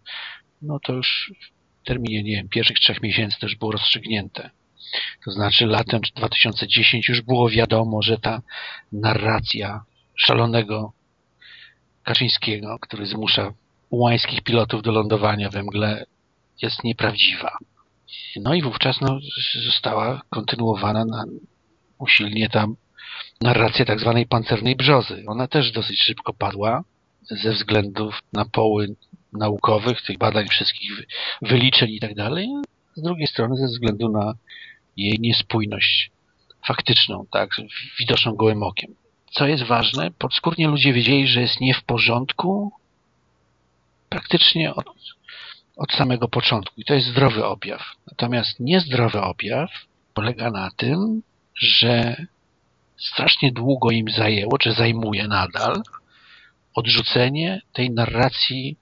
no to już w terminie, nie wiem, pierwszych trzech miesięcy też było rozstrzygnięte. To znaczy latem 2010 już było wiadomo, że ta narracja szalonego Kaczyńskiego, który zmusza ułańskich pilotów do lądowania we mgle, jest nieprawdziwa. No i wówczas no, została kontynuowana na, usilnie ta narracja tak zwanej pancernej brzozy. Ona też dosyć szybko padła ze względów na poły naukowych, tych badań wszystkich wyliczeń i tak dalej, z drugiej strony ze względu na jej niespójność faktyczną, tak, widoczną gołym okiem. Co jest ważne, podskórnie ludzie wiedzieli, że jest nie w porządku praktycznie od, od samego początku i to jest zdrowy objaw. Natomiast niezdrowy objaw polega na tym, że strasznie długo im zajęło, czy zajmuje nadal, odrzucenie tej narracji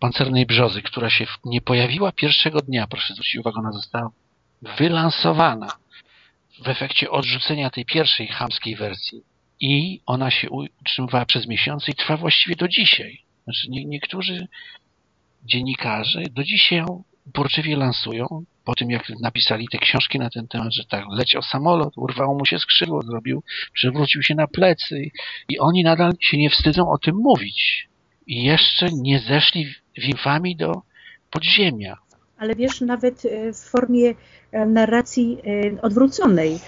pancernej brzozy, która się nie pojawiła pierwszego dnia, proszę zwrócić uwagę, ona została wylansowana w efekcie odrzucenia tej pierwszej chamskiej wersji i ona się utrzymywała przez miesiące i trwa właściwie do dzisiaj. Znaczy nie, niektórzy dziennikarze do dzisiaj ją uporczywie lansują, po tym jak napisali te książki na ten temat, że tak leciał samolot, urwało mu się skrzydło, zrobił, przewrócił się na plecy i oni nadal się nie wstydzą o tym mówić. I jeszcze nie zeszli w infamii do podziemia. Ale wiesz, nawet e, w formie narracji e, odwróconej,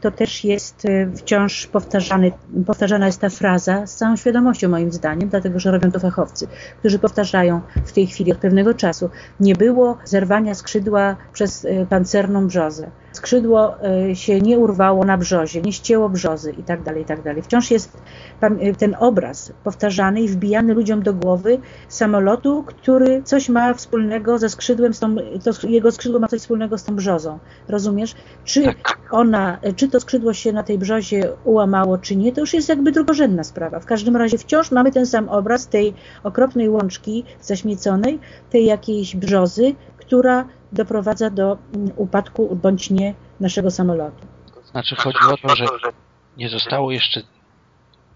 to też jest wciąż powtarzany, powtarzana jest ta fraza z całą świadomością moim zdaniem, dlatego że robią to fachowcy, którzy powtarzają w tej chwili od pewnego czasu. Nie było zerwania skrzydła przez pancerną brzozę skrzydło e, się nie urwało na brzozie, nie ścięło brzozy i tak dalej, i tak dalej. Wciąż jest e, ten obraz powtarzany i wbijany ludziom do głowy samolotu, który coś ma wspólnego ze skrzydłem, tą, to jego skrzydło ma coś wspólnego z tą brzozą. Rozumiesz? Czy tak. ona, czy to skrzydło się na tej brzozie ułamało, czy nie, to już jest jakby drugorzędna sprawa. W każdym razie wciąż mamy ten sam obraz tej okropnej łączki zaśmieconej, tej jakiejś brzozy, która doprowadza do mm, upadku bądź nie naszego samolotu. Znaczy chodzi o to, że nie zostało jeszcze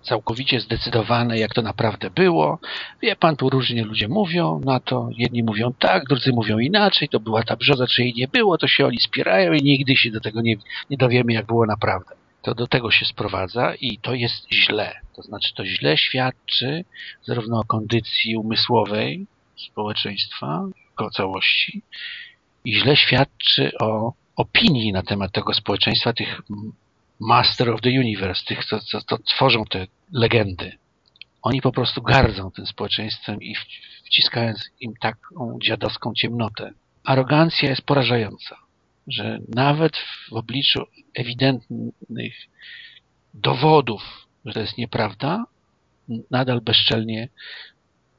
całkowicie zdecydowane, jak to naprawdę było. Wie pan, tu różnie ludzie mówią na to. Jedni mówią tak, drudzy mówią inaczej. To była ta brzoza, czy jej nie było, to się oni spierają i nigdy się do tego nie, nie dowiemy, jak było naprawdę. To do tego się sprowadza i to jest źle. To znaczy, to źle świadczy zarówno o kondycji umysłowej społeczeństwa, o całości, i źle świadczy o opinii na temat tego społeczeństwa, tych Master of the Universe, tych, co, co, co tworzą te legendy. Oni po prostu gardzą tym społeczeństwem i wciskając im taką dziadowską ciemnotę. Arogancja jest porażająca, że nawet w obliczu ewidentnych dowodów, że to jest nieprawda, nadal bezczelnie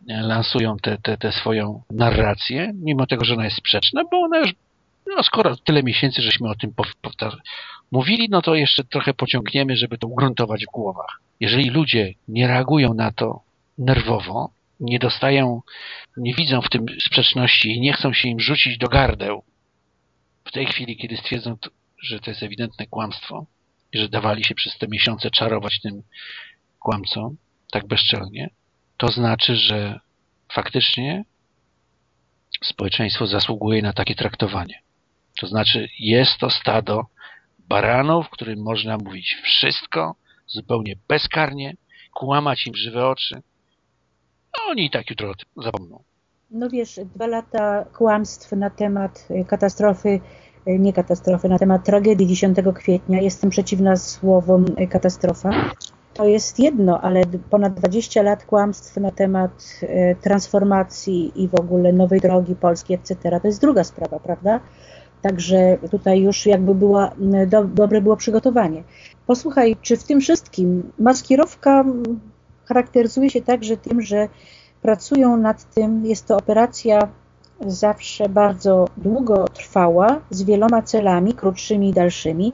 lansują tę te, te, te swoją narrację, mimo tego, że ona jest sprzeczna, bo ona już, no skoro tyle miesięcy żeśmy o tym mówili, no to jeszcze trochę pociągniemy, żeby to ugruntować w głowach. Jeżeli ludzie nie reagują na to nerwowo, nie dostają, nie widzą w tym sprzeczności i nie chcą się im rzucić do gardeł, w tej chwili, kiedy stwierdzą, że to jest ewidentne kłamstwo i że dawali się przez te miesiące czarować tym kłamcom tak bezczelnie, to znaczy, że faktycznie społeczeństwo zasługuje na takie traktowanie. To znaczy, jest to stado baranów, którym można mówić wszystko, zupełnie bezkarnie, kłamać im żywe oczy. A oni i tak jutro zapomną. No wiesz, dwa lata kłamstw na temat katastrofy, nie katastrofy, na temat tragedii 10 kwietnia. Jestem przeciwna słowom katastrofa to jest jedno, ale ponad 20 lat kłamstw na temat transformacji i w ogóle nowej drogi polskiej, etc., to jest druga sprawa, prawda? Także tutaj już jakby była, do, dobre było przygotowanie. Posłuchaj, czy w tym wszystkim maskierowka charakteryzuje się także tym, że pracują nad tym, jest to operacja zawsze bardzo długo trwała, z wieloma celami, krótszymi i dalszymi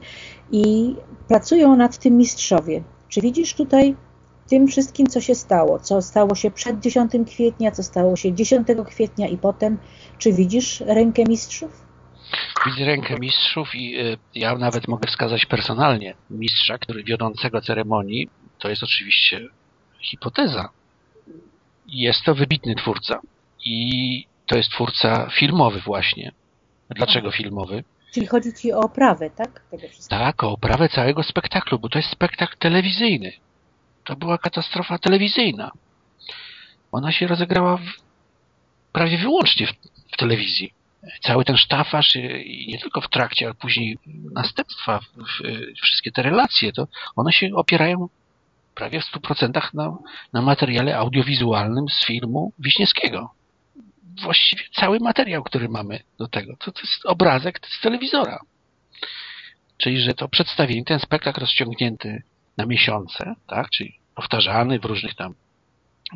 i pracują nad tym mistrzowie. Czy widzisz tutaj tym wszystkim, co się stało, co stało się przed 10 kwietnia, co stało się 10 kwietnia i potem, czy widzisz rękę mistrzów? Widzę rękę mistrzów i y, ja nawet mogę wskazać personalnie mistrza, który wiodącego ceremonii, to jest oczywiście hipoteza. Jest to wybitny twórca i to jest twórca filmowy właśnie. Dlaczego filmowy? Czyli chodzi Ci o oprawę, tak? tak, o oprawę całego spektaklu, bo to jest spektakl telewizyjny. To była katastrofa telewizyjna. Ona się rozegrała w, prawie wyłącznie w, w telewizji. Cały ten sztafaż i nie tylko w trakcie, ale później następstwa, wszystkie te relacje, to one się opierają prawie w 100% na, na materiale audiowizualnym z filmu Wiśniewskiego właściwie cały materiał, który mamy do tego, to, to jest obrazek z telewizora. Czyli, że to przedstawienie, ten spektakl rozciągnięty na miesiące, tak, czyli powtarzany w różnych tam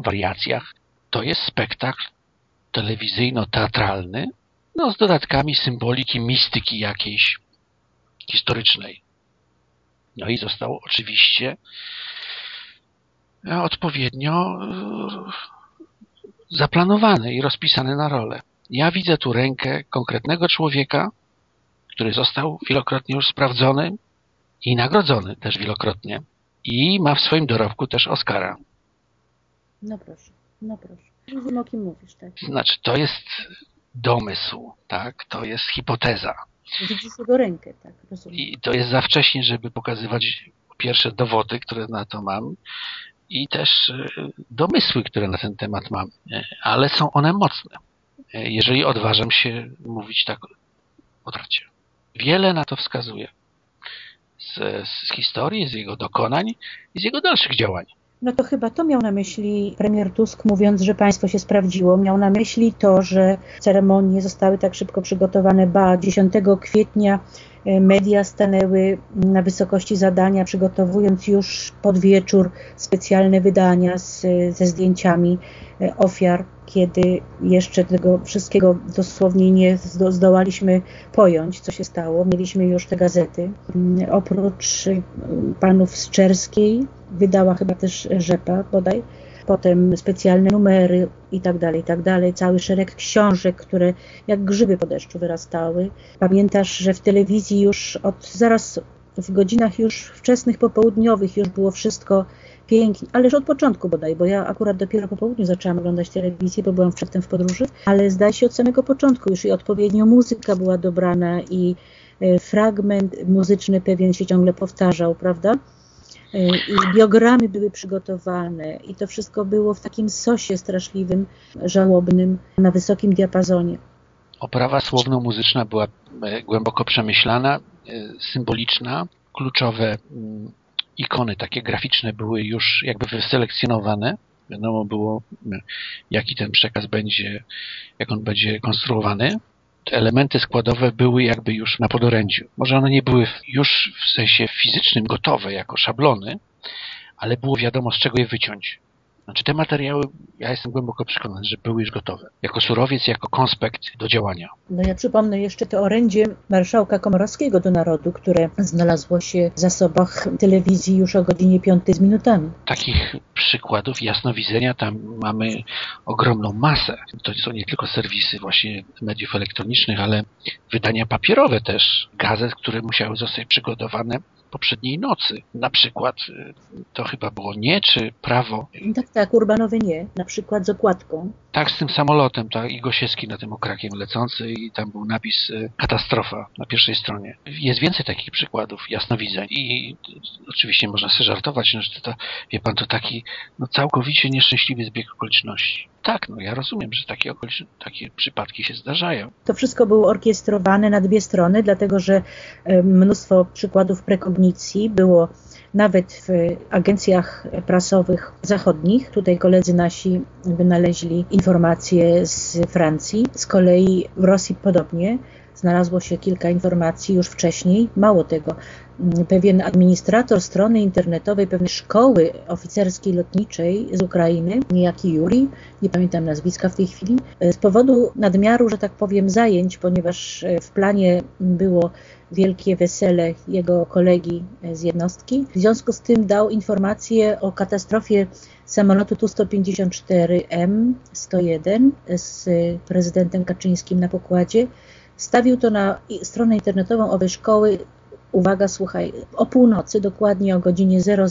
wariacjach, to jest spektakl telewizyjno-teatralny, no z dodatkami symboliki, mistyki jakiejś historycznej. No i został oczywiście odpowiednio zaplanowany i rozpisany na rolę. Ja widzę tu rękę konkretnego człowieka, który został wielokrotnie już sprawdzony i nagrodzony też wielokrotnie. I ma w swoim dorobku też Oscara. No proszę, no proszę. Wiem o kim mówisz, tak. Znaczy, to jest domysł, tak? To jest hipoteza. Widzisz jego rękę, tak, rozumiem. I to jest za wcześnie, żeby pokazywać pierwsze dowody, które na to mam i też e, domysły, które na ten temat mam, ale są one mocne, e, jeżeli odważam się mówić tak otwarcie. Wiele na to wskazuje z, z historii, z jego dokonań i z jego dalszych działań. No to chyba to miał na myśli premier Tusk, mówiąc, że państwo się sprawdziło. Miał na myśli to, że ceremonie zostały tak szybko przygotowane, ba 10 kwietnia media stanęły na wysokości zadania, przygotowując już pod wieczór specjalne wydania z, ze zdjęciami e, ofiar, kiedy jeszcze tego wszystkiego dosłownie nie zdołaliśmy pojąć, co się stało. Mieliśmy już te gazety. Oprócz e, panów z Czerskiej wydała chyba też Rzepa bodaj, potem specjalne numery i tak dalej, i tak dalej. Cały szereg książek, które jak grzyby po deszczu wyrastały. Pamiętasz, że w telewizji już od zaraz w godzinach już wczesnych popołudniowych już było wszystko pięknie, ależ od początku bodaj, bo ja akurat dopiero po południu zaczęłam oglądać telewizję, bo byłam przedtem w podróży, ale zdaje się od samego początku już i odpowiednio muzyka była dobrana i e, fragment muzyczny pewien się ciągle powtarzał, prawda? E, i biogramy były przygotowane i to wszystko było w takim sosie straszliwym, żałobnym, na wysokim diapazonie. Oprawa słowno-muzyczna była e, głęboko przemyślana, e, symboliczna, kluczowe mm, ikony takie graficzne były już jakby wyselekcjonowane. Wiadomo było, jaki ten przekaz będzie, jak on będzie konstruowany elementy składowe były jakby już na podorędziu. Może one nie były już w sensie fizycznym gotowe jako szablony, ale było wiadomo z czego je wyciąć. Znaczy te materiały, ja jestem głęboko przekonany, że były już gotowe. Jako surowiec, jako konspekt do działania. No ja przypomnę jeszcze to orędzie marszałka Komorowskiego do narodu, które znalazło się w zasobach telewizji już o godzinie 5 z minutami. Takich przykładów jasnowidzenia tam mamy ogromną masę. To są nie tylko serwisy właśnie mediów elektronicznych, ale wydania papierowe też, gazet, które musiały zostać przygotowane poprzedniej nocy. Na przykład y, to chyba było nie, czy prawo. Tak, tak, urbanowe nie, na przykład z okładką. Tak, z tym samolotem, tak, i Gosiewski na tym okrakiem lecący i tam był napis y, katastrofa na pierwszej stronie. Jest więcej takich przykładów jasnowidzeń i oczywiście można sobie żartować, no, że to, wie pan, to taki no, całkowicie nieszczęśliwy zbieg okoliczności. Tak, no ja rozumiem, że takie, takie przypadki się zdarzają. To wszystko było orkiestrowane na dwie strony, dlatego że mnóstwo przykładów prekognicji było nawet w agencjach prasowych zachodnich. Tutaj koledzy nasi wynaleźli informacje z Francji. Z kolei w Rosji podobnie. Znalazło się kilka informacji już wcześniej. Mało tego, pewien administrator strony internetowej pewnej szkoły oficerskiej lotniczej z Ukrainy, niejaki Juri, nie pamiętam nazwiska w tej chwili, z powodu nadmiaru, że tak powiem, zajęć, ponieważ w planie było wielkie wesele jego kolegi z jednostki. W związku z tym dał informację o katastrofie samolotu Tu-154M-101 z prezydentem Kaczyńskim na pokładzie. Stawił to na stronę internetową owej szkoły uwaga, słuchaj, o północy, dokładnie o godzinie 00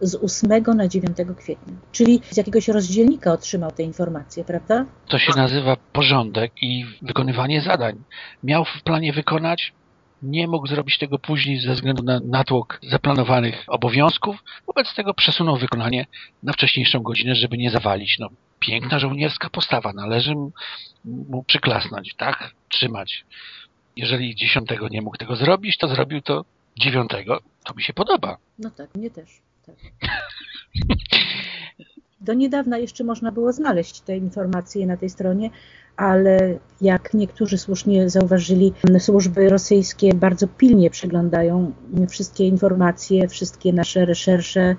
z 8 na 9 kwietnia. Czyli z jakiegoś rozdzielnika otrzymał te informacje, prawda? To się nazywa porządek i wykonywanie zadań. Miał w planie wykonać, nie mógł zrobić tego później ze względu na natłok zaplanowanych obowiązków, wobec tego przesunął wykonanie na wcześniejszą godzinę, żeby nie zawalić. No, piękna żołnierska postawa, należy mu przyklasnąć, tak? Trzymać. Jeżeli dziesiątego nie mógł tego zrobić, to zrobił to dziewiątego. To mi się podoba. No tak, mnie też. Tak. Do niedawna jeszcze można było znaleźć te informacje na tej stronie, ale jak niektórzy słusznie zauważyli, służby rosyjskie bardzo pilnie przeglądają wszystkie informacje, wszystkie nasze reszersze,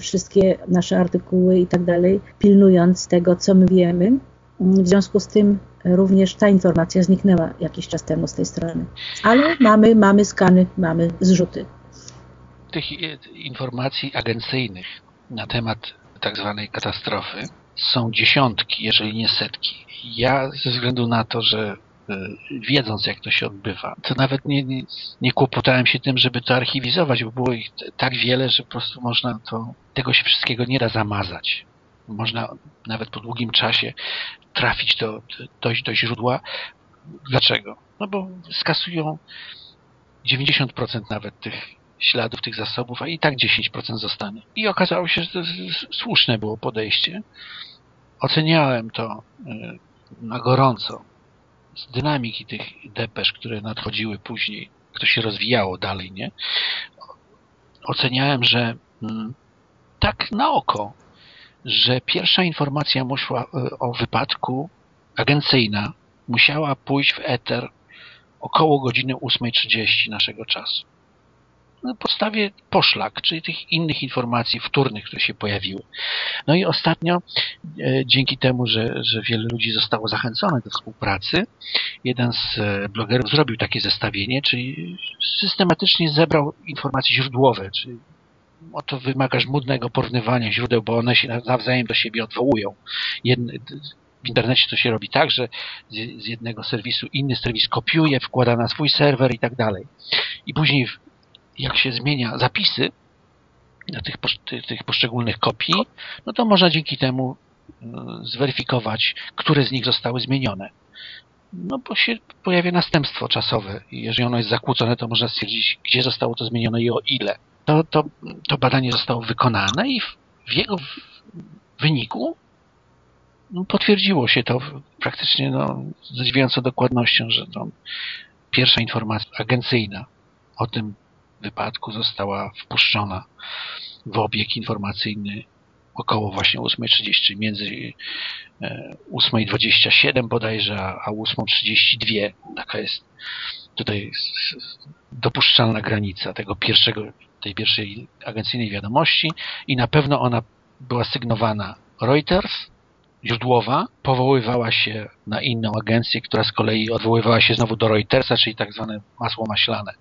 wszystkie nasze artykuły i tak dalej, pilnując tego, co my wiemy. W związku z tym również ta informacja zniknęła jakiś czas temu z tej strony. Ale mamy, mamy skany, mamy zrzuty. Tych informacji agencyjnych na temat tak zwanej katastrofy są dziesiątki, jeżeli nie setki. Ja ze względu na to, że wiedząc jak to się odbywa, to nawet nie, nie, nie kłopotałem się tym, żeby to archiwizować, bo było ich tak wiele, że po prostu można to, tego się wszystkiego nie da zamazać. Można nawet po długim czasie trafić do, dojść do źródła. Dlaczego? No bo skasują 90% nawet tych śladów, tych zasobów, a i tak 10% zostanie. I okazało się, że to słuszne było podejście. Oceniałem to e, na gorąco z dynamiki tych depesz, które nadchodziły później, to się rozwijało dalej, nie? Oceniałem, że mm, tak na oko że pierwsza informacja muszła, e, o wypadku agencyjna musiała pójść w eter około godziny 8.30 naszego czasu. Na podstawie poszlak, czyli tych innych informacji wtórnych, które się pojawiły. No i ostatnio, e, dzięki temu, że, że wiele ludzi zostało zachęconych do współpracy, jeden z e, blogerów zrobił takie zestawienie, czyli systematycznie zebrał informacje źródłowe, czyli to wymaga żmudnego porównywania źródeł, bo one się nawzajem do siebie odwołują. Jedne, w internecie to się robi tak, że z, jednego serwisu inny serwis kopiuje, wkłada na swój serwer i tak dalej. I później jak się zmienia zapisy na tych, tych poszczególnych kopii, no to można dzięki temu no, zweryfikować, które z nich zostały zmienione. No bo się pojawia następstwo czasowe jeżeli ono jest zakłócone, to można stwierdzić, gdzie zostało to zmienione i o ile to, to, to badanie zostało wykonane i w, w jego wyniku no, potwierdziło się to praktycznie no, z zadziwiającą dokładnością, że to pierwsza informacja agencyjna o tym wypadku została wpuszczona w obieg informacyjny około właśnie 8.30, między 8.27 e, bodajże, a 8.32. Taka jest tutaj dopuszczalna granica tego pierwszego tej pierwszej agencyjnej wiadomości i na pewno ona była sygnowana Reuters, źródłowa, powoływała się na inną agencję, która z kolei odwoływała się znowu do Reutersa, czyli tak zwane masło maślane.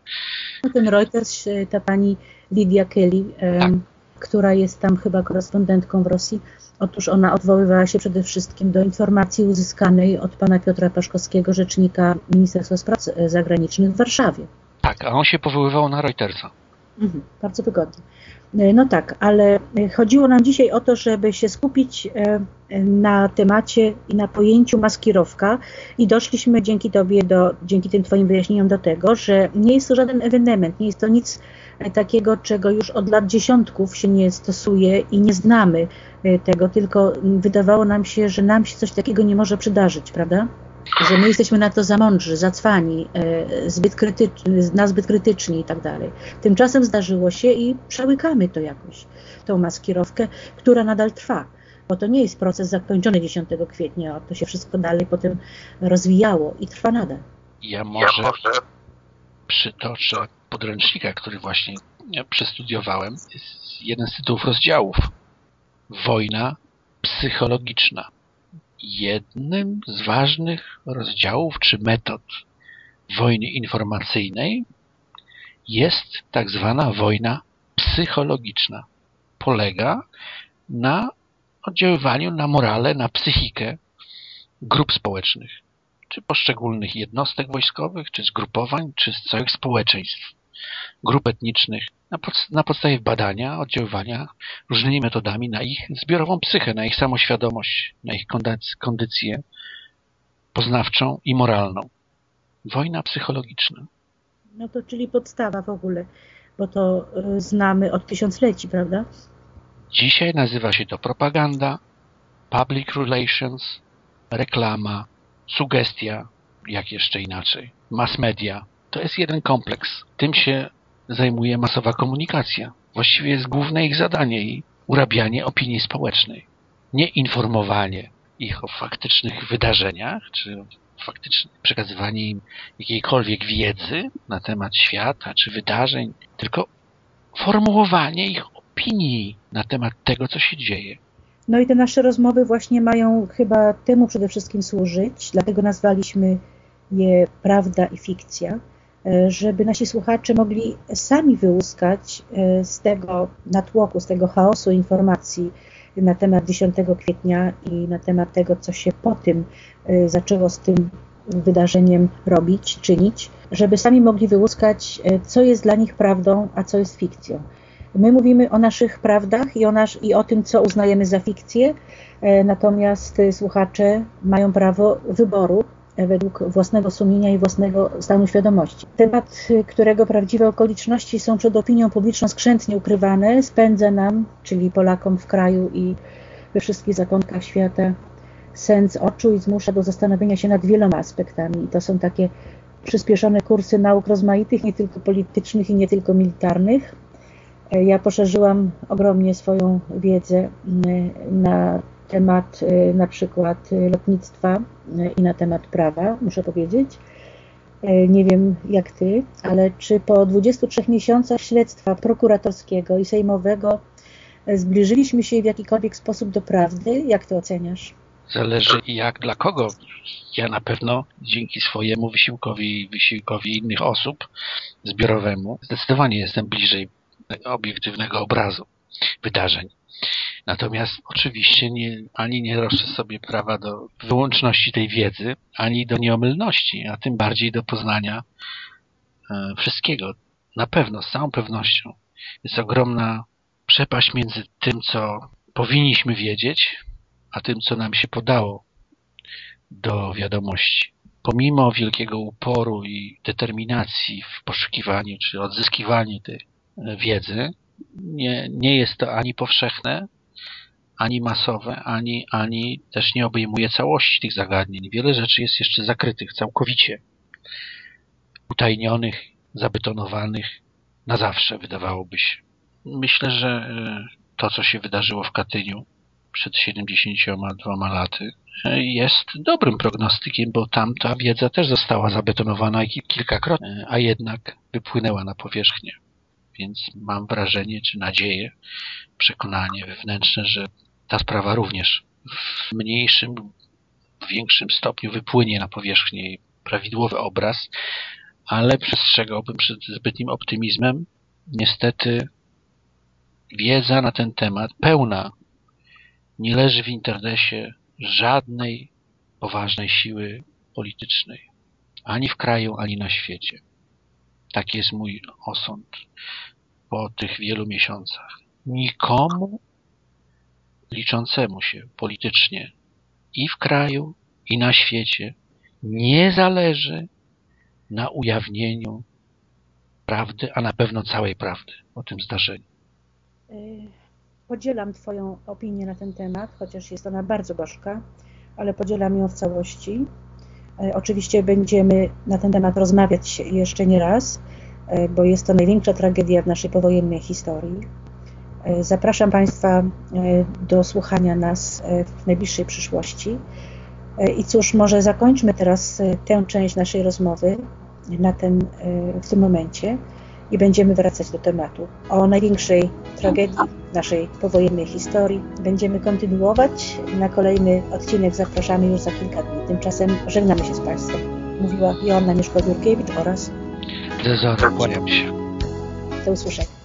Ten Reuters, ta pani Lydia Kelly, tak. która jest tam chyba korespondentką w Rosji, otóż ona odwoływała się przede wszystkim do informacji uzyskanej od pana Piotra Paszkowskiego, rzecznika Ministerstwa Spraw Zagranicznych w Warszawie. Tak, a on się powoływał na Reutersa. Mhm, bardzo wygodnie. E, no tak, ale e, chodziło nam dzisiaj o to, żeby się skupić e, na temacie i na pojęciu maskirowka i doszliśmy dzięki Tobie, do, dzięki tym Twoim wyjaśnieniom do tego, że nie jest to żaden ewenement, nie jest to nic takiego, czego już od lat dziesiątków się nie stosuje i nie znamy tego, tylko wydawało nam się, że nam się coś takiego nie może przydarzyć, prawda? Że my jesteśmy na to za mądrzy, za cwani, e, zbyt krytyczni, nazbyt krytyczni i tak dalej. Tymczasem zdarzyło się i przełykamy to jakoś, tą maskirowkę, która nadal trwa. Bo to nie jest proces zakończony 10 kwietnia, to się wszystko dalej potem rozwijało i trwa nadal. Ja może, przytoczę podręcznika, który właśnie przestudiowałem. Jeden z tytułów rozdziałów. Wojna psychologiczna. Jednym z ważnych rozdziałów czy metod wojny informacyjnej jest tak zwana wojna psychologiczna. Polega na oddziaływaniu na morale, na psychikę grup społecznych, czy poszczególnych jednostek wojskowych, czy zgrupowań, czy z całych społeczeństw, grup etnicznych, na, pod, na podstawie badania, oddziaływania różnymi metodami na ich zbiorową psychę, na ich samoświadomość, na ich kondycję poznawczą i moralną. Wojna psychologiczna. No to czyli podstawa w ogóle, bo to y, znamy od tysiącleci, prawda? Dzisiaj nazywa się to propaganda, public relations, reklama, sugestia, jak jeszcze inaczej, mass media. To jest jeden kompleks. Tym się zajmuje masowa komunikacja. Właściwie jest główne ich zadanie i urabianie opinii społecznej. Nie informowanie ich o faktycznych wydarzeniach, czy faktyczne przekazywanie im jakiejkolwiek wiedzy na temat świata czy wydarzeń, tylko formułowanie ich opinii na temat tego, co się dzieje. No i te nasze rozmowy właśnie mają chyba temu przede wszystkim służyć, dlatego nazwaliśmy je prawda i fikcja, żeby nasi słuchacze mogli sami wyłuskać e, z tego natłoku, z tego chaosu informacji na temat 10 kwietnia i na temat tego, co się po tym e, zaczęło z tym wydarzeniem robić, czynić, żeby sami mogli wyłuskać, co jest dla nich prawdą, a co jest fikcją. My mówimy o naszych prawdach i o, nasz, i o tym, co uznajemy za fikcję, e, natomiast słuchacze mają prawo wyboru e, według własnego sumienia i własnego stanu świadomości. Temat, którego prawdziwe okoliczności są przed opinią publiczną skrzętnie ukrywane, spędza nam, czyli Polakom w kraju i we wszystkich zakątkach świata, sens oczu i zmusza do zastanowienia się nad wieloma aspektami. To są takie przyspieszone kursy nauk rozmaitych, nie tylko politycznych i nie tylko militarnych, E, ja poszerzyłam ogromnie swoją wiedzę na temat e, na przykład lotnictwa e, i na temat prawa, muszę powiedzieć. Nie wiem jak ty, ale czy po 23 miesiącach śledztwa prokuratorskiego i sejmowego zbliżyliśmy się w jakikolwiek sposób do prawdy? Jak to oceniasz? Zależy jak dla kogo. Ja na pewno dzięki swojemu wysiłkowi i wysiłkowi innych osób zbiorowemu zdecydowanie jestem bliżej obiektywnego obrazu wydarzeń. Natomiast oczywiście nie, ani nie roszczę sobie prawa do wyłączności tej wiedzy, ani do nieomylności, a tym bardziej do poznania e, wszystkiego. Na pewno, z całą pewnością jest ogromna przepaść między tym, co powinniśmy wiedzieć, a tym, co nam się podało do wiadomości. Pomimo wielkiego uporu i determinacji w poszukiwaniu czy odzyskiwaniu tej wiedzy. Nie, nie jest to ani powszechne, ani masowe, ani, ani też nie obejmuje całości tych zagadnień. Wiele rzeczy jest jeszcze zakrytych całkowicie, utajnionych, zabetonowanych na zawsze, wydawałoby się. Myślę, że e, to, co się wydarzyło w Katyniu przed 72 laty, e, jest dobrym prognostykiem, bo tam ta wiedza też została zabetonowana kilkakrotnie, a jednak wypłynęła na powierzchnię więc mam wrażenie, czy nadzieję, przekonanie wewnętrzne, że ta sprawa również w mniejszym, w większym stopniu wypłynie na powierzchnię prawidłowy obraz, ale przestrzegałbym przed zbytnim optymizmem. Niestety wiedza na ten temat pełna nie leży w internecie żadnej poważnej siły politycznej, ani w kraju, ani na świecie. Taki jest mój osąd po tych wielu miesiącach. Nikomu liczącemu się politycznie i w kraju, i na świecie nie zależy na ujawnieniu prawdy, a na pewno całej prawdy o tym zdarzeniu. Y, podzielam Twoją opinię na ten temat, chociaż jest ona bardzo gorzka, ale podzielam ją w całości. Oczywiście będziemy na ten temat rozmawiać jeszcze nie raz, bo jest to największa tragedia w naszej powojennej historii. Zapraszam Państwa do słuchania nas w najbliższej przyszłości. I cóż, może zakończmy teraz tę część naszej rozmowy na ten, w tym momencie i będziemy wracać do tematu. O największej tragedii naszej powojennej historii będziemy kontynuować. Na kolejny odcinek zapraszamy już za kilka dni. Tymczasem żegnamy się z Państwem. Mówiła Joanna Mieszko-Jurkiewicz oraz Cezary, kłaniam się. Do usłyszenia.